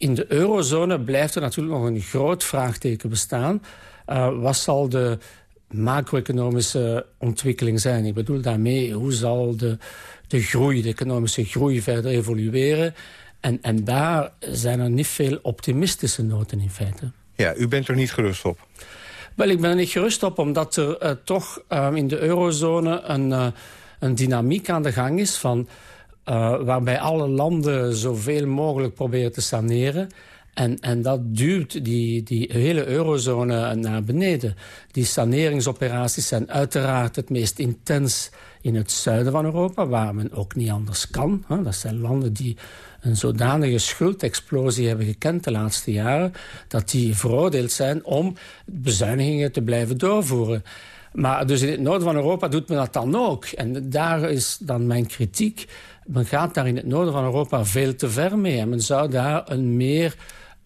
In de eurozone blijft er natuurlijk nog een groot vraagteken bestaan. Uh, wat zal de macro-economische ontwikkeling zijn. Ik bedoel daarmee, hoe zal de, de groei, de economische groei verder evolueren? En, en daar zijn er niet veel optimistische noten in feite. Ja, u bent er niet gerust op? Wel, ik ben er niet gerust op, omdat er uh, toch uh, in de eurozone een, uh, een dynamiek aan de gang is... Van, waarbij alle landen zoveel mogelijk proberen te saneren... En, en dat duwt die, die hele eurozone naar beneden. Die saneringsoperaties zijn uiteraard het meest intens in het zuiden van Europa... waar men ook niet anders kan. Dat zijn landen die een zodanige schuldexplosie hebben gekend de laatste jaren... dat die veroordeeld zijn om bezuinigingen te blijven doorvoeren. Maar dus in het noorden van Europa doet men dat dan ook. En daar is dan mijn kritiek. Men gaat daar in het noorden van Europa veel te ver mee. En men zou daar een meer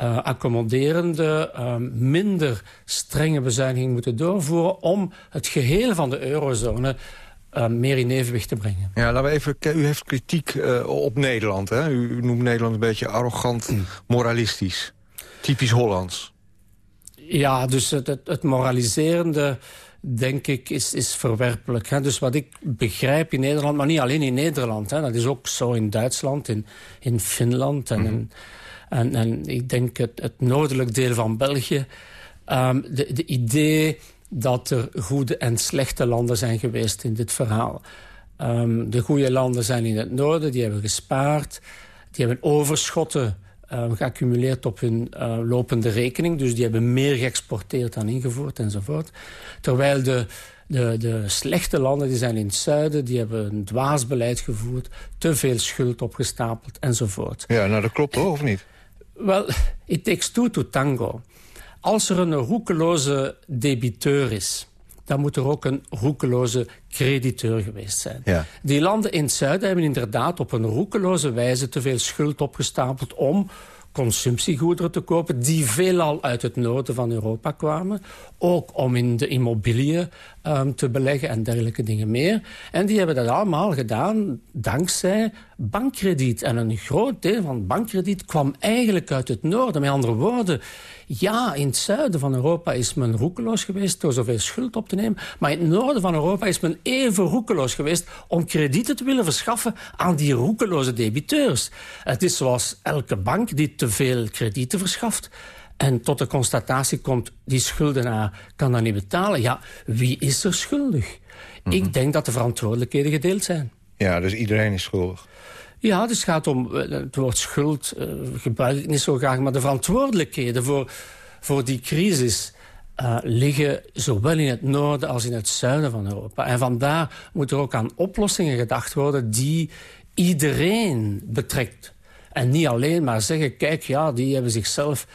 uh, accommoderende, uh, minder strenge bezuiniging moeten doorvoeren... om het geheel van de eurozone uh, meer in evenwicht te brengen. Ja, laten we even. U heeft kritiek op Nederland. Hè? U, u, noemt Nederland een beetje arrogant, mm. moralistisch. Typisch Hollands. Ja, dus het, het, het moraliserende denk ik, is, is verwerpelijk. Hè? Dus wat ik begrijp in Nederland, maar niet alleen in Nederland... Hè? dat is ook zo in Duitsland, in, in Finland en, mm. en, en, ik denk het, het noordelijk deel van België... Um, de, de idee dat er goede en slechte landen zijn geweest in dit verhaal. Um, de goede landen zijn in het noorden, die hebben gespaard. Die hebben overschotten uh, geaccumuleerd op hun uh, lopende rekening. Dus die hebben meer geëxporteerd dan ingevoerd enzovoort. Terwijl de, de, de slechte landen die zijn in het zuiden... die hebben een dwaas beleid gevoerd, te veel schuld opgestapeld enzovoort. Ja, nou dat klopt hoor, of niet? Wel, it takes two to tango. Als er een roekeloze debiteur is dan moet er ook een roekeloze crediteur geweest zijn. Ja. Die landen in het zuiden hebben inderdaad op een roekeloze wijze... te veel schuld opgestapeld om consumptiegoederen te kopen... die veelal uit het noorden van Europa kwamen. Ook om in de immobiliën um, te beleggen en dergelijke dingen meer. En die hebben dat allemaal gedaan dankzij bankkrediet. En een groot deel van bankkrediet kwam eigenlijk uit het noorden. Met andere woorden, ja, in het zuiden van Europa is men roekeloos geweest... door zoveel schuld op te nemen. Maar in het noorden van Europa is men even roekeloos geweest... om kredieten te willen verschaffen aan die roekeloze debiteurs. Het is zoals elke bank die te veel kredieten verschaft en tot de constatatie komt, die schuldenaar kan dat niet betalen. Ja, wie is er schuldig? Ik mhm. denk dat de verantwoordelijkheden gedeeld zijn. Ja, dus iedereen is schuldig. Ja, dus het gaat om eh, het woord schuld, uh, gebruik ik niet zo graag... maar de verantwoordelijkheden voor, voor die crisis... Uh, liggen zowel in het noorden als in het zuiden van Europa. En vandaar moet er ook aan oplossingen gedacht worden... die iedereen betrekt. En niet alleen maar zeggen, kijk, ja, die hebben zichzelf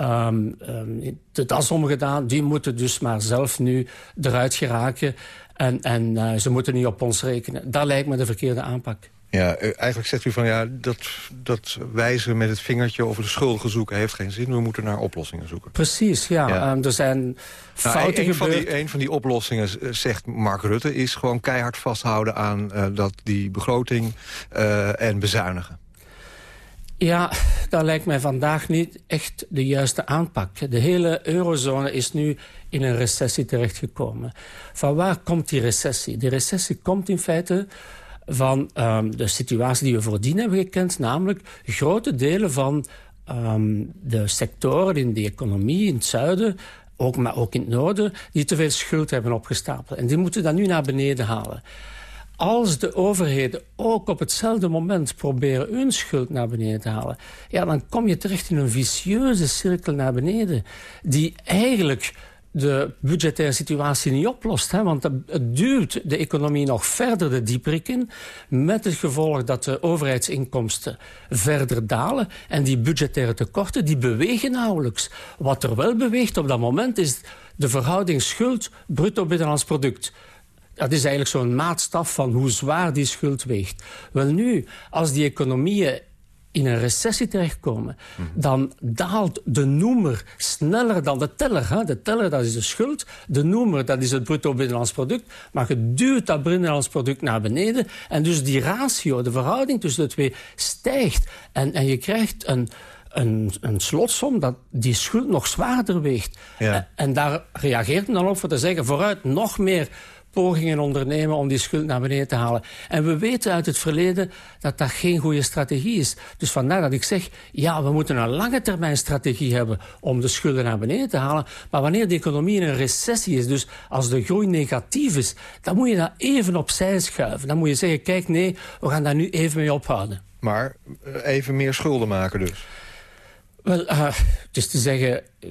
um, um, de das omgedaan. Die moeten dus maar zelf nu eruit geraken. En, en uh, ze moeten niet op ons rekenen. Dat lijkt me de verkeerde aanpak. Ja, eigenlijk zegt u van ja, dat, dat wijzen met het vingertje over de schuldigen zoeken heeft geen zin. We moeten naar oplossingen zoeken. Precies, ja. ja. Um, er zijn nou, fouten een, van die, een van die oplossingen, zegt Mark Rutte, is gewoon keihard vasthouden aan uh, dat die begroting uh, en bezuinigen. Ja, dat lijkt mij vandaag niet echt de juiste aanpak. De hele eurozone is nu in een recessie terechtgekomen. Van waar komt die recessie? De recessie komt in feite van um, de situatie die we voordien hebben gekend... namelijk grote delen van um, de sectoren in de economie in het zuiden... Ook, maar ook in het noorden, die te veel schuld hebben opgestapeld. En die moeten dat nu naar beneden halen. Als de overheden ook op hetzelfde moment proberen hun schuld naar beneden te halen... ja, dan kom je terecht in een vicieuze cirkel naar beneden... die eigenlijk de budgettaire situatie niet oplost. Hè? Want het duwt de economie nog verder de dieperik in... met het gevolg dat de overheidsinkomsten verder dalen... en die budgettaire tekorten die bewegen nauwelijks. Wat er wel beweegt op dat moment is de verhouding schuld-bruto binnenlands product dat is eigenlijk zo'n maatstaf van hoe zwaar die schuld weegt. Wel nu, als die economieën in een recessie terechtkomen... Mhm. dan daalt de noemer sneller dan de teller. Hè? De teller, dat is de schuld. De noemer, dat is het bruto binnenlands product. Maar je duwt dat binnenlands product naar beneden. En dus die ratio, de verhouding tussen de twee, stijgt. En, en je krijgt een een, een slotsom dat die schuld nog zwaarder weegt. Ja. En daar reageert men dan op voor te zeggen... vooruit nog meer pogingen ondernemen om die schuld naar beneden te halen. En we weten uit het verleden dat dat geen goede strategie is. Dus vandaar dat ik zeg, ja, we moeten een lange termijn strategie hebben om de schulden naar beneden te halen. Maar wanneer de economie in een recessie is, dus als de groei negatief is, dan moet je dat even opzij schuiven. Dan moet je zeggen, kijk, nee, we gaan daar nu even mee ophouden. Maar eh, even meer schulden maken dus. Wel, uh, is te zeggen, uh,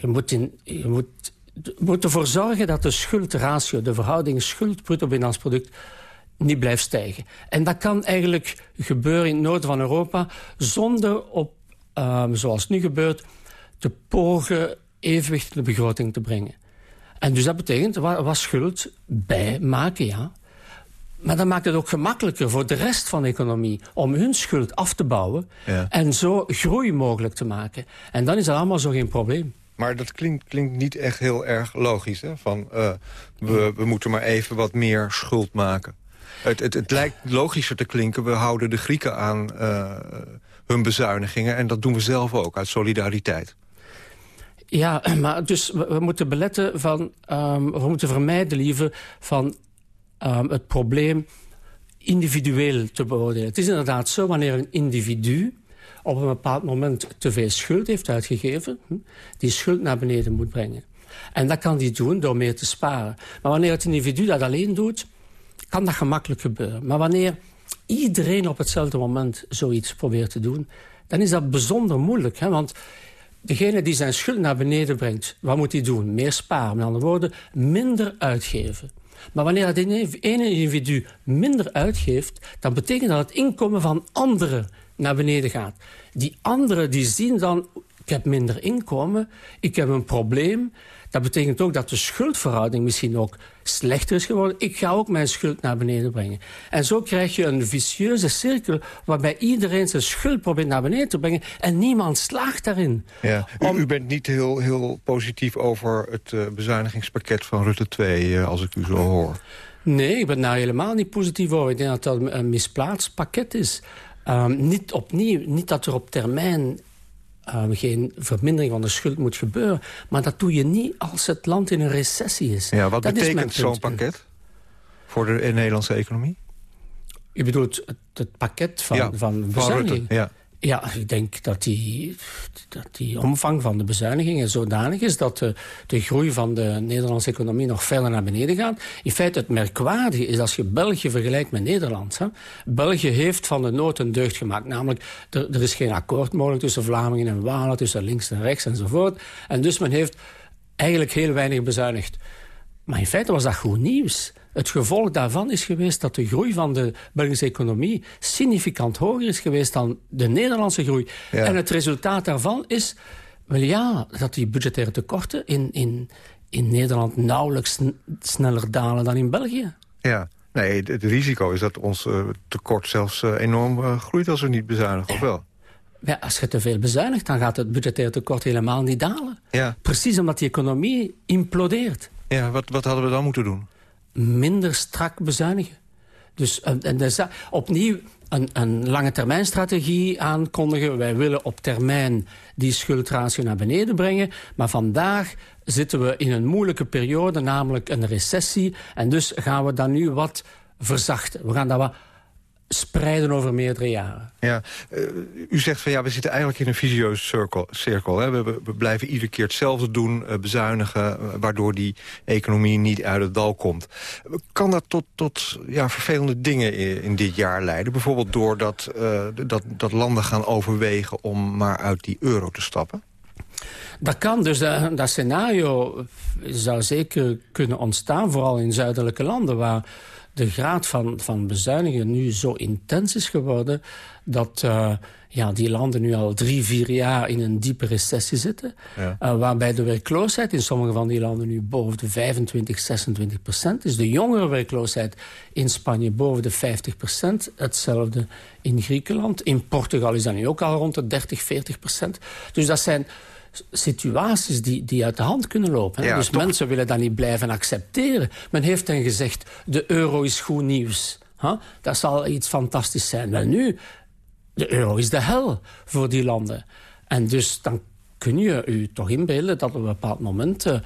je moet, in, je moet moet ervoor zorgen dat de schuldratio, de verhouding schuld-bruto binnenlands product, niet blijft stijgen. En dat kan eigenlijk gebeuren in het noorden van Europa zonder op, um, zoals nu gebeurt, te pogen evenwicht in de begroting te brengen. En dus dat betekent wat, wat schuld bijmaken, ja. Maar dat maakt het ook gemakkelijker voor de rest van de economie... om hun schuld af te bouwen ja. en zo groei mogelijk te maken. En dan is dat allemaal zo geen probleem. Maar dat klinkt, klinkt niet echt heel erg logisch. Hè? Van, uh, we, we moeten maar even wat meer schuld maken. Het, het, het lijkt logischer te klinken. We houden de Grieken aan uh, hun bezuinigingen. En dat doen we zelf ook, uit solidariteit. Ja, maar dus we, moeten beletten van... Um, we moeten vermijden liever van um, het probleem individueel te beoordelen. Het is inderdaad zo, wanneer een individu op een bepaald moment te veel schuld heeft uitgegeven... Hm, die schuld naar beneden moet brengen. En dat kan die doen door meer te sparen. Maar wanneer het individu dat alleen doet, kan dat gemakkelijk gebeuren. Maar wanneer iedereen op hetzelfde moment zoiets probeert te doen... dan is dat bijzonder moeilijk. Hè? Want degene die zijn schuld naar beneden brengt, wat moet hij doen? Meer sparen, met andere woorden, minder uitgeven. Maar wanneer dat ene individu minder uitgeeft... dan betekent dat het inkomen van anderen naar beneden gaat. Die anderen die zien dan, ik heb minder inkomen, ik heb een probleem. Dat betekent ook dat de schuldverhouding misschien ook slechter is geworden. Ik ga ook mijn schuld naar beneden brengen. En zo krijg je een vicieuze cirkel... waarbij iedereen zijn schuld probeert naar beneden te brengen... en niemand slaagt daarin. Ja. U, Om... u bent niet heel, heel positief over het uh, bezuinigingspakket van Rutte 2... Uh, als ik u zo hoor. Nee, ik ben daar helemaal niet positief over. Ik denk dat dat een misplaatst pakket is. Um, niet opnieuw, niet dat er op termijn um, geen vermindering van de schuld moet gebeuren. Maar dat doe je niet als het land in een recessie is. Ja, wat dat betekent zo'n pakket voor de Nederlandse economie? Je bedoelt het, het pakket van, ja, van bezuiniging? Ja. Ja, ik denk dat die, dat die omvang van de bezuinigingen zodanig is... dat de, de groei van de Nederlandse economie nog verder naar beneden gaat. In feite, het merkwaardige is als je België vergelijkt met Nederland. Hè. België heeft van de nood een deugd gemaakt. Namelijk, er, er is geen akkoord mogelijk tussen Vlamingen en Walen... tussen links en rechts enzovoort. En dus men heeft eigenlijk heel weinig bezuinigd. Maar in feite was dat goed nieuws. Het gevolg daarvan is geweest dat de groei van de Belgische economie... significant hoger is geweest dan de Nederlandse groei. Ja. En het resultaat daarvan is... Wel ja, dat die budgettaire tekorten in, in, in Nederland nauwelijks sneller dalen dan in België. Ja, nee, het, het risico is dat ons uh, tekort zelfs uh, enorm uh, groeit als we niet bezuinigen, of wel? Ja, als je te veel bezuinigt, dan gaat het budgettaire tekort helemaal niet dalen. Ja. Precies omdat die economie implodeert. Ja, wat, wat hadden we dan moeten doen? Minder strak bezuinigen. Dus en dus, opnieuw een, een lange termijn strategie aankondigen. Wij willen op termijn die schuldratio naar beneden brengen. Maar vandaag zitten we in een moeilijke periode, namelijk een recessie. En dus gaan we dat nu wat verzachten. We gaan dat wat spreiden over meerdere jaren. Ja, uh, u zegt van ja, we zitten eigenlijk in een visieuze cirkel. cirkel hè? We, we, blijven iedere keer hetzelfde doen, uh, bezuinigen... Uh, waardoor die economie niet uit het dal komt. Kan dat tot, tot ja, vervelende dingen in, in dit jaar leiden? Bijvoorbeeld doordat dat, dat landen gaan overwegen om maar uit die euro te stappen? Dat kan, dus dat, dat scenario zou zeker kunnen ontstaan... vooral in zuidelijke landen waar de graad van, van bezuinigen nu zo intens is geworden... dat uh, ja, die landen nu al drie, vier jaar in een diepe recessie zitten. Ja. Uh, waarbij de werkloosheid in sommige van die landen nu boven de 25, 26 procent is. De jongere werkloosheid in Spanje boven de 50 procent. Hetzelfde in Griekenland. In Portugal is dat nu ook al rond de 30, 40 procent. Dus dat zijn situaties die, die uit de hand kunnen lopen. Ja, dus toch... mensen willen dat niet blijven accepteren. Men heeft dan gezegd, de euro is goed nieuws. Huh? Dat zal iets fantastisch zijn. Wel nu, de euro is de hel voor die landen. En dus dan kun je u toch inbeelden dat op een bepaald moment... Uh,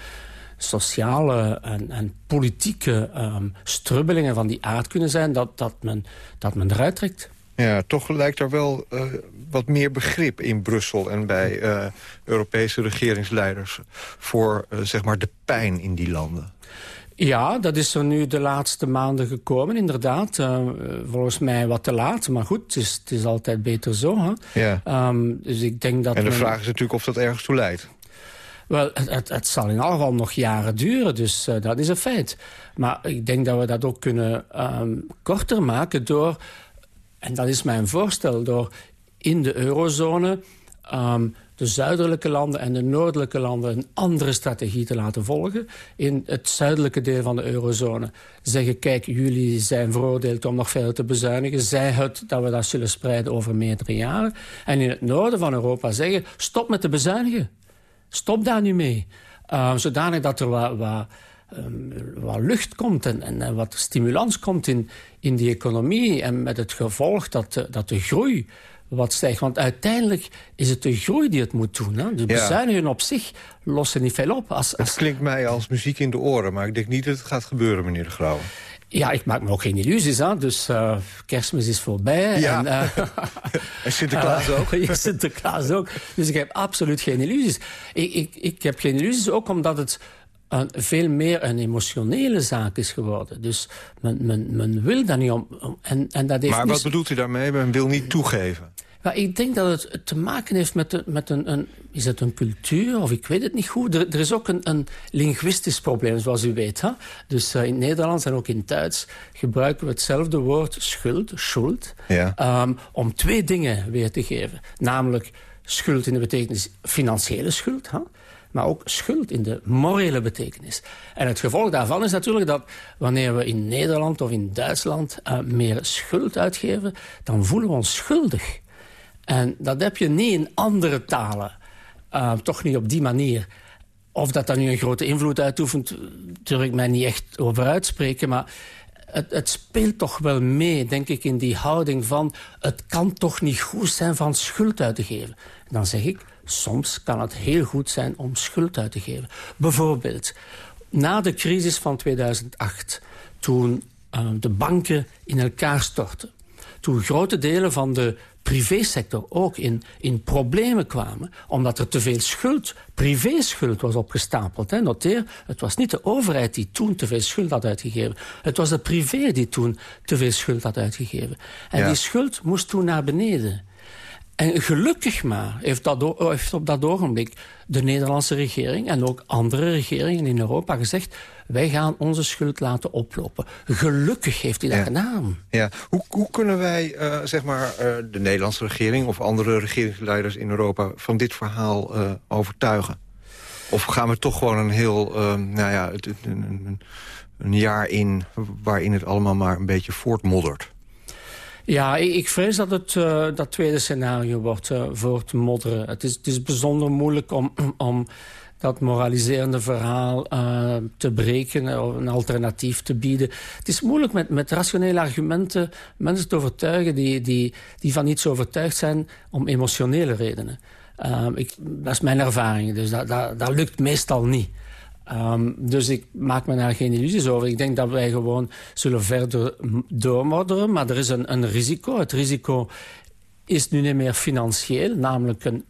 sociale en, en politieke um, strubbelingen van die aard kunnen zijn... dat, dat, men, dat men eruit trekt. Ja, toch lijkt er wel uh, wat meer begrip in Brussel... en bij uh, Europese regeringsleiders voor uh, zeg maar de pijn in die landen. Ja, dat is er nu de laatste maanden gekomen, inderdaad. Uh, volgens mij wat te laat, maar goed, het is, het is altijd beter zo. Hè? Ja. Um, dus ik denk dat en de vraag is natuurlijk of dat ergens toe leidt. Wel, het, het, zal in geval nog jaren duren, dus uh, dat is een feit. Maar ik denk dat we dat ook kunnen um, korter maken door... en dat is mijn voorstel, door in de eurozone... Um, de zuidelijke landen en de noordelijke landen een andere strategie te laten volgen. In het zuidelijke deel van de eurozone zeggen, kijk, jullie zijn veroordeeld om nog verder te bezuinigen. Zij het dat we dat zullen spreiden over meerdere jaren. En in het noorden van Europa zeggen, stop met te bezuinigen. Stop daar nu mee. Uh, zodanig dat er wat, um, wat lucht komt en, en, wat stimulans komt in, in die economie. En met het gevolg dat, dat de groei wat stijgt. Want uiteindelijk is het de groei die het moet doen. Hè? De bezuinigen op zich lossen niet veel op. Als, als... Het klinkt mij als muziek in de oren, maar ik denk niet dat het gaat gebeuren, meneer De Grauwe. Ja, ik maak me ook geen illusies aan. Dus uh, kerstmis is voorbij. Ja. En, uh, en Sinterklaas ook. ja, Sinterklaas ook. Dus ik heb absoluut geen illusies. Ik, ik, ik heb geen illusies ook omdat het een, veel meer een emotionele zaak is geworden. Dus men, men, men wil daar niet om... en, en dat heeft maar wat bedoelt u daarmee? Men wil niet toegeven? Maar ik denk dat het te maken heeft met, met een, een, Is het een cultuur? Of ik weet het niet goed. Er, er is ook een, een, linguistisch probleem, zoals u weet. Hè? Dus uh, in het Nederlands en ook in het Duits... gebruiken we hetzelfde woord, schuld, schuld... Ja. Um, om twee dingen weer te geven. Namelijk schuld in de betekenis financiële schuld... Hè? Maar ook schuld in de morele betekenis. En het gevolg daarvan is natuurlijk dat wanneer we in Nederland of in Duitsland uh, meer schuld uitgeven, dan voelen we ons schuldig. En dat heb je niet in andere talen. Uh, toch niet op die manier. Of dat dat nu een grote invloed uitoefent, durf ik mij niet echt over uitspreken. Maar het, speelt toch wel mee, denk ik, in die houding van... het kan toch niet goed zijn van schuld uit te geven. En dan zeg ik, soms kan het heel goed zijn om schuld uit te geven. Bijvoorbeeld, na de crisis van 2008, toen uh, de banken in elkaar stortten... toen grote delen van de privésector ook in, in problemen kwamen... omdat er te veel schuld, privéschuld was opgestapeld. Hè. Noteer, het was niet de overheid die toen te veel schuld had uitgegeven. Het was de privé die toen te veel schuld had uitgegeven. En die schuld moest toen naar beneden. En gelukkig maar heeft, dat, heeft op dat ogenblik de Nederlandse regering... en ook andere regeringen in Europa gezegd... wij gaan onze schuld laten oplopen. Gelukkig heeft hij dat gedaan. Ja. Hoe, hoe kunnen wij uh, zeg maar, uh, de Nederlandse regering... of andere regeringsleiders in Europa van dit verhaal uh, overtuigen? Of gaan we toch gewoon een heel nou ja, een, een, een jaar in... waarin het allemaal maar een beetje voortmoddert? Ja, ik, vrees dat het uh, dat tweede scenario wordt uh, voor te modderen. Het is, het is bijzonder moeilijk om, om dat moraliserende verhaal uh, te breken of een alternatief te bieden. Het is moeilijk met, met rationele argumenten mensen te overtuigen die, die, die van iets overtuigd zijn om emotionele redenen. ik, dat is mijn ervaring, dus dat, dat, dat lukt meestal niet. Um, dus ik maak me daar geen illusies over. Ik denk dat wij gewoon zullen verder doormodderen. Maar er is een, een risico. Het risico is nu niet meer financieel. Namelijk een,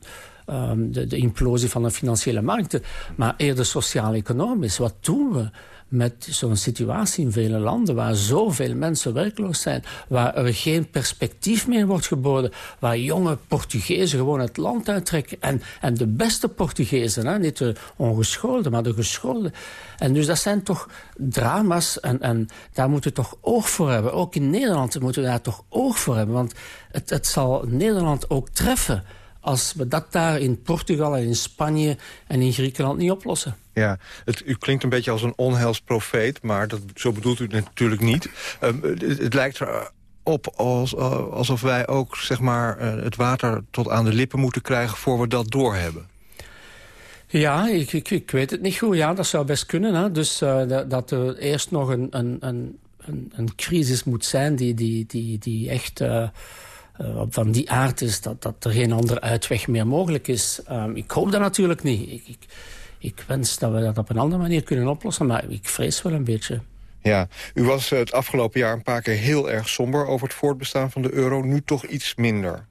um, de, de implosie van de financiële markten. Maar eerder sociaal-economisch. Wat doen we? met zo'n situatie in vele landen... waar zoveel mensen werkloos zijn... waar er geen perspectief meer wordt geboden... waar jonge Portugezen gewoon het land uittrekken. En, en de beste Portugezen, hè, niet de ongeschoolde, maar de geschoolde. En dus dat zijn toch drama's en, en daar moeten we toch oog voor hebben. Ook in Nederland moeten we daar toch oog voor hebben. Want het, het zal Nederland ook treffen als we dat daar in Portugal en in Spanje en in Griekenland niet oplossen. Ja, het, u klinkt een beetje als een onheilsprofeet, maar dat, zo bedoelt u het natuurlijk niet. Um, het, het, lijkt erop als, uh, alsof wij ook zeg maar, uh, het water tot aan de lippen moeten krijgen... voor we dat doorhebben. Ja, ik, ik, ik, weet het niet goed. Ja, dat zou best kunnen. Hè? Dus uh, dat, dat er eerst nog een, een, een, een, crisis moet zijn die, die, die, die echt van die aard is dat, dat er geen andere uitweg meer mogelijk is. Ehm, ik hoop dat natuurlijk niet. Ik, ik, ik wens dat we dat op een andere manier kunnen oplossen, maar ik vrees wel een beetje. Ja, u was het afgelopen jaar een paar keer heel erg somber over het voortbestaan van de euro. Nu toch iets minder.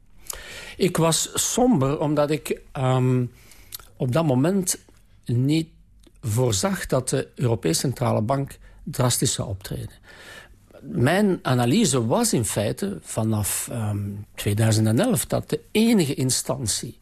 Ik was somber omdat ik um, op dat moment niet voorzag dat de Europese Centrale Bank drastisch zou optreden. Mijn analyse was in feite vanaf um, 2011 dat de enige instantie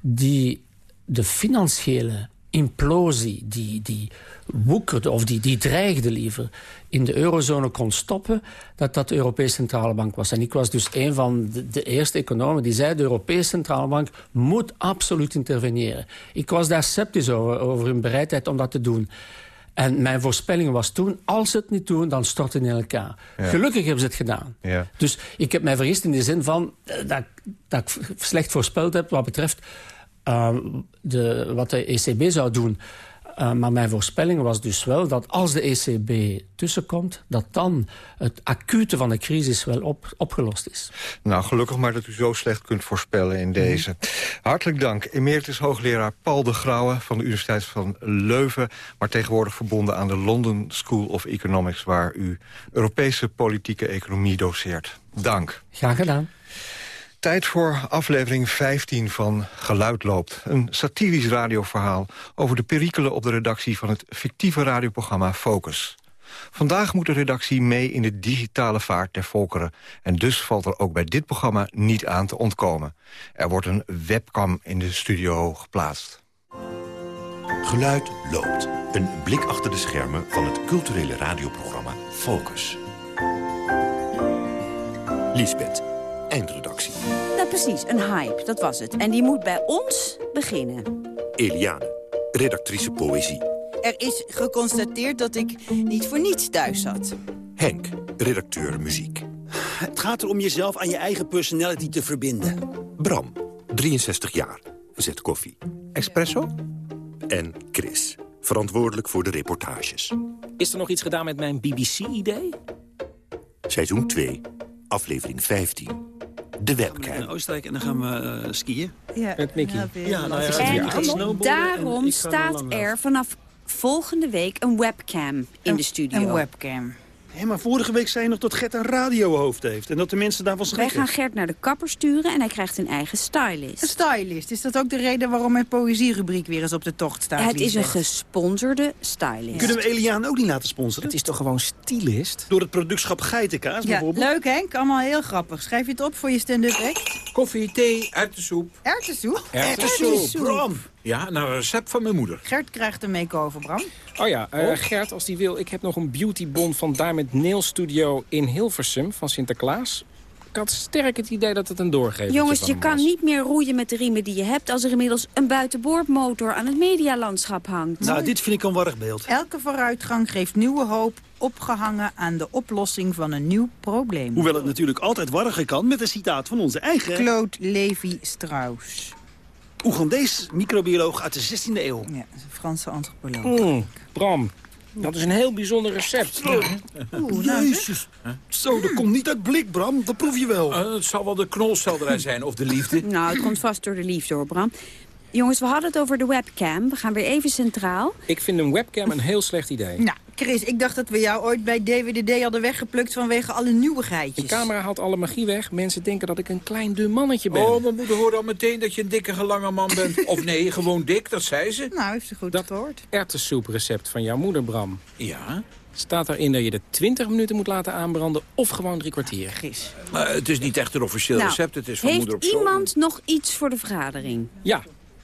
die de financiële implosie die, die woekerde, of die, die dreigde liever, in de eurozone kon stoppen, dat dat de Europese Centrale Bank was. En ik was dus een van de, de, eerste economen die zei... de Europese Centrale Bank moet absoluut interveneren. Ik was daar sceptisch over, over hun bereidheid om dat te doen. En mijn voorspelling was toen, als ze het niet doen, dan stort het in elkaar. Ja. Gelukkig hebben ze het gedaan. Ja. Dus ik heb mij vergist in de zin van eh, dat, dat ik slecht voorspeld heb wat betreft uh, de, wat de ECB zou doen. Uh, maar mijn voorspelling was dus wel dat als de ECB tussenkomt... dat dan het acute van de crisis wel op, opgelost is. Nou, gelukkig maar dat u zo slecht kunt voorspellen in deze. Mm. Hartelijk dank, emeritus hoogleraar Paul de Grauwe... van de Universiteit van Leuven... maar tegenwoordig verbonden aan de London School of Economics... waar u Europese politieke economie doseert. Dank. Graag gedaan. Tijd voor aflevering 15 van Geluid loopt. Een satirisch radioverhaal over de perikelen op de redactie... van het fictieve radioprogramma Focus. Vandaag moet de redactie mee in de digitale vaart der volkeren. En dus valt er ook bij dit programma niet aan te ontkomen. Er wordt een webcam in de studio geplaatst. Geluid loopt. Een blik achter de schermen van het culturele radioprogramma Focus. Lisbeth eindredactie. Nou precies, een hype, dat was het. En die moet bij ons beginnen. Eliane, redactrice poëzie. Er is geconstateerd dat ik niet voor niets thuis zat. Henk, redacteur muziek. Het gaat er om jezelf aan je eigen personality te verbinden. Bram, 63 jaar, zet koffie. Espresso? En Chris, verantwoordelijk voor de reportages. Is er nog iets gedaan met mijn BBC-idee? Seizoen 2, aflevering 15 de webcam. In Oostenrijk en dan gaan we uh, skiën. Ja. Met Mickey. Ja, nou ja, en daarom en staat er vanaf volgende week een webcam in een, de studio. Een webcam. Hé, maar vorige week zei je nog dat Gert een radiohoofd heeft. En dat de mensen daarvan schrikken. Wij gaan Gert naar de kapper sturen en hij krijgt een eigen stylist. Een stylist? Is dat ook de reden waarom mijn poëzierubriek weer eens op de tocht staat? Het is een gesponsorde stylist. Kunnen we Eliane ook niet laten sponsoren? Het is toch gewoon stylist? Door het productschap Geitenkaas ja, bijvoorbeeld? leuk Henk, allemaal heel grappig. Schrijf je het op voor je stand-up act? Koffie, thee, erwtensoep. Erwtensoep? Erwtensoep. Bram. Ja, naar een recept van mijn moeder. Gert krijgt een make-over, Bram. Oh ja, uh, Gert, als die wil. Ik heb nog een beautybon van Diamond Nail Studio in Hilversum van Sinterklaas. Ik had sterk het idee dat het een doorgever Jongens, je kan niet meer roeien met de riemen die je hebt... als er inmiddels een buitenboordmotor aan het medialandschap hangt. Nou, dit vind ik een warrig beeld. Elke vooruitgang geeft nieuwe hoop opgehangen aan de oplossing van een nieuw probleem. Hoewel het natuurlijk altijd warriger kan met een citaat van onze eigen... Claude Levi-Strauss. Oegandees microbioloog uit de 16e eeuw. Ja, een Franse antropoloog. Mm, Bram, dat is een heel bijzonder recept. Oh, Oeh, Jezus. Nou, Zo, dat komt niet uit blik, Bram. Dat proef je wel. Uh, het zal wel de knolselderij zijn, of de liefde. nou, het komt vast door de liefde, hoor, Bram. Jongens, we hadden het over de webcam. We gaan weer even centraal. Ik vind een webcam een heel slecht idee. Nou, Chris, ik dacht dat we jou ooit bij DWDD hadden weggeplukt vanwege alle nieuwigheidjes. De camera haalt alle magie weg. Mensen denken dat ik een klein dun mannetje ben. Oh, mijn moeder hoorde al meteen dat je een dikke, lange man bent. of nee, gewoon dik, dat zei ze. Nou, heeft ze goed dat gehoord. erwtensoeprecept van jouw moeder, Bram. Ja? Staat erin dat je de 20 minuten moet laten aanbranden of gewoon drie kwartier? Gis. Maar het is niet echt een officieel nou, recept, het is van heeft moeder op zoon. iemand nog iets voor de vergadering? Ja,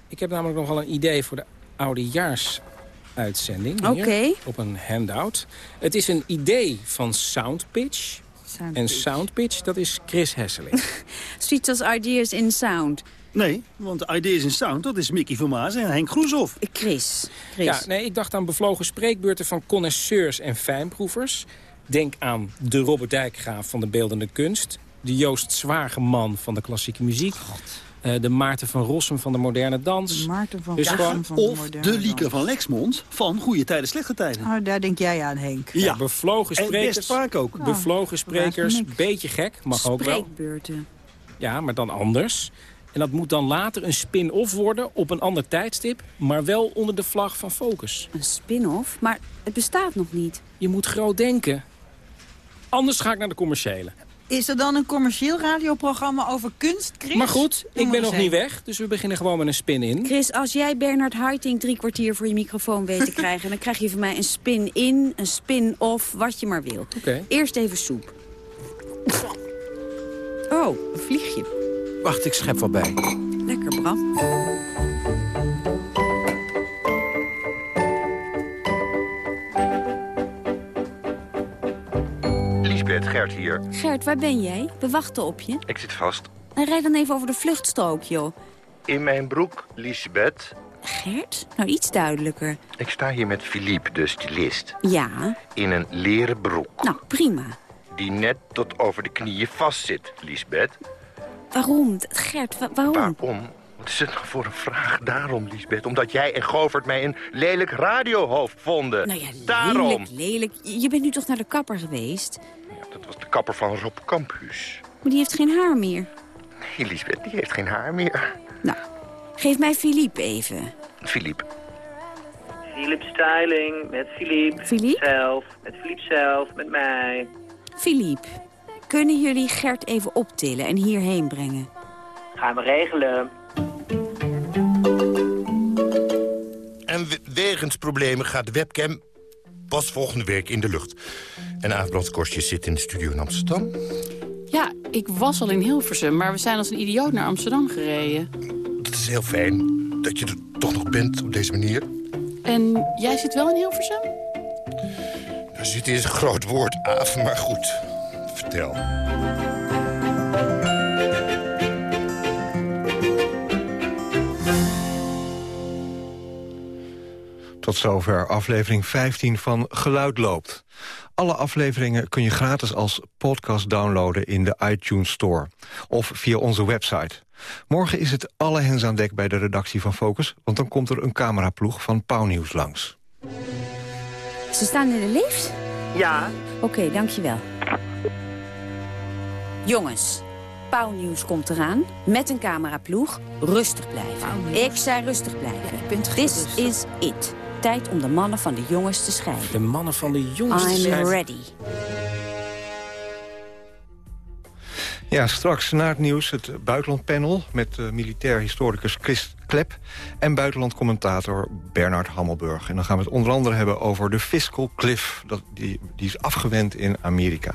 ik heb namelijk nogal een idee voor de oudejaarsuitzending. Oké. Okay. Op een handout. Het is een idee van Soundpitch. Sound en Soundpitch, dat is Chris Hesseling. Zoiets als Ideas in Sound. Nee, want Ideas in Sound, dat is Mickey van Maas en Henk Groeshoff. Chris. Chris. Ja, nee, ik dacht aan bevlogen spreekbeurten van connoisseurs en fijnproevers. Denk aan de Robert Dijkgraaf van de beeldende kunst. De Joost Zwageman van de klassieke muziek. Uh, de Maarten van Rossum van de moderne dans. De Maarten van dus Rossum van of de moderne de Lieke van Lexmond van Goede Tijden, Slechte Tijden. Oh, daar denk jij aan, Henk. Ja, ja bevlogen sprekers. En best vaak ook. Bevlogen sprekers, beetje gek, mag ook wel. Spreekbeurten. Ja, maar dan anders. En dat moet dan later een spin-off worden op een ander tijdstip... maar wel onder de vlag van Focus. Een spin-off? Maar het bestaat nog niet. Je moet groot denken. Anders ga ik naar de commerciële. Is er dan een commercieel radioprogramma over kunst, Chris? Maar goed, Noem ik ben nog niet weg. Dus we beginnen gewoon met een spin-in. Chris, als jij Bernard Haitink drie kwartier voor je microfoon weet te krijgen... dan krijg je van mij een spin-in, een spin-off, wat je maar wil. Oké. Eerst even soep. Oh, een vliegje. Wacht, ik schep wat bij. Lekker, Bram. Lisbeth, Gert hier. Gert, waar ben jij? We wachten op je. Ik zit vast. En rijd dan even over de vluchtstrook, joh. In mijn broek, Lisbeth. Gert? Nou, iets duidelijker. Ik sta hier met Philippe, de stylist. Ja, In een leren broek. nou, prima. Die net tot over de knieën vastzit, Lisbeth. Waarom? Gert, wa- waarom? Waarom? Wat is het nou voor een vraag? Daarom, Lisbeth. Omdat jij en Govert mij een lelijk radiohoofd vonden. Nou ja, Daarom. lelijk, lelijk. Je bent nu toch naar de kapper geweest? Dat was de kapper van Rob Campus. Maar die heeft geen haar meer. Nee, Lisbeth, die heeft geen haar meer. Nou, geef mij Philippe even. Philippe. Philip Styling, met Philippe. Philippe? Zelf, met Philippe zelf, met mij. Philippe, kunnen jullie Gert even optillen en hierheen brengen? Gaan we regelen. En we- wegens problemen gaat de webcam pas volgende week in de lucht. En Korstjes zit in de studio in Amsterdam. Ja, ik was al in Hilversum, maar we zijn als een idioot naar Amsterdam gereden. Het is heel fijn dat je er toch nog bent op deze manier. En jij zit wel in Hilversum? Nou, zitten is een groot woord, Aaf, maar goed. Vertel. Tot zover aflevering 15 van Geluid loopt. Alle afleveringen kun je gratis als podcast downloaden in de iTunes Store. Of via onze website. Morgen is het alle hens aan dek bij de redactie van Focus... want dan komt er een cameraploeg van Pauwnieuws langs. Ze staan in de lift? Ja. Oké, dankjewel. Jongens, Pauwnieuws komt eraan. Met een cameraploeg. Rustig blijven. Ik zei rustig blijven. This is it. Tijd om de mannen van de jongens te scheiden. De mannen van de jongens te I'm scheiden. ready. Ja, straks na het nieuws het buitenlandpanel... met uh, militair historicus Chris Klep... en buitenlandcommentator Bernard Hammelburg. En dan gaan we het onder andere hebben over de fiscal cliff. Dat, die, die is afgewend in Amerika.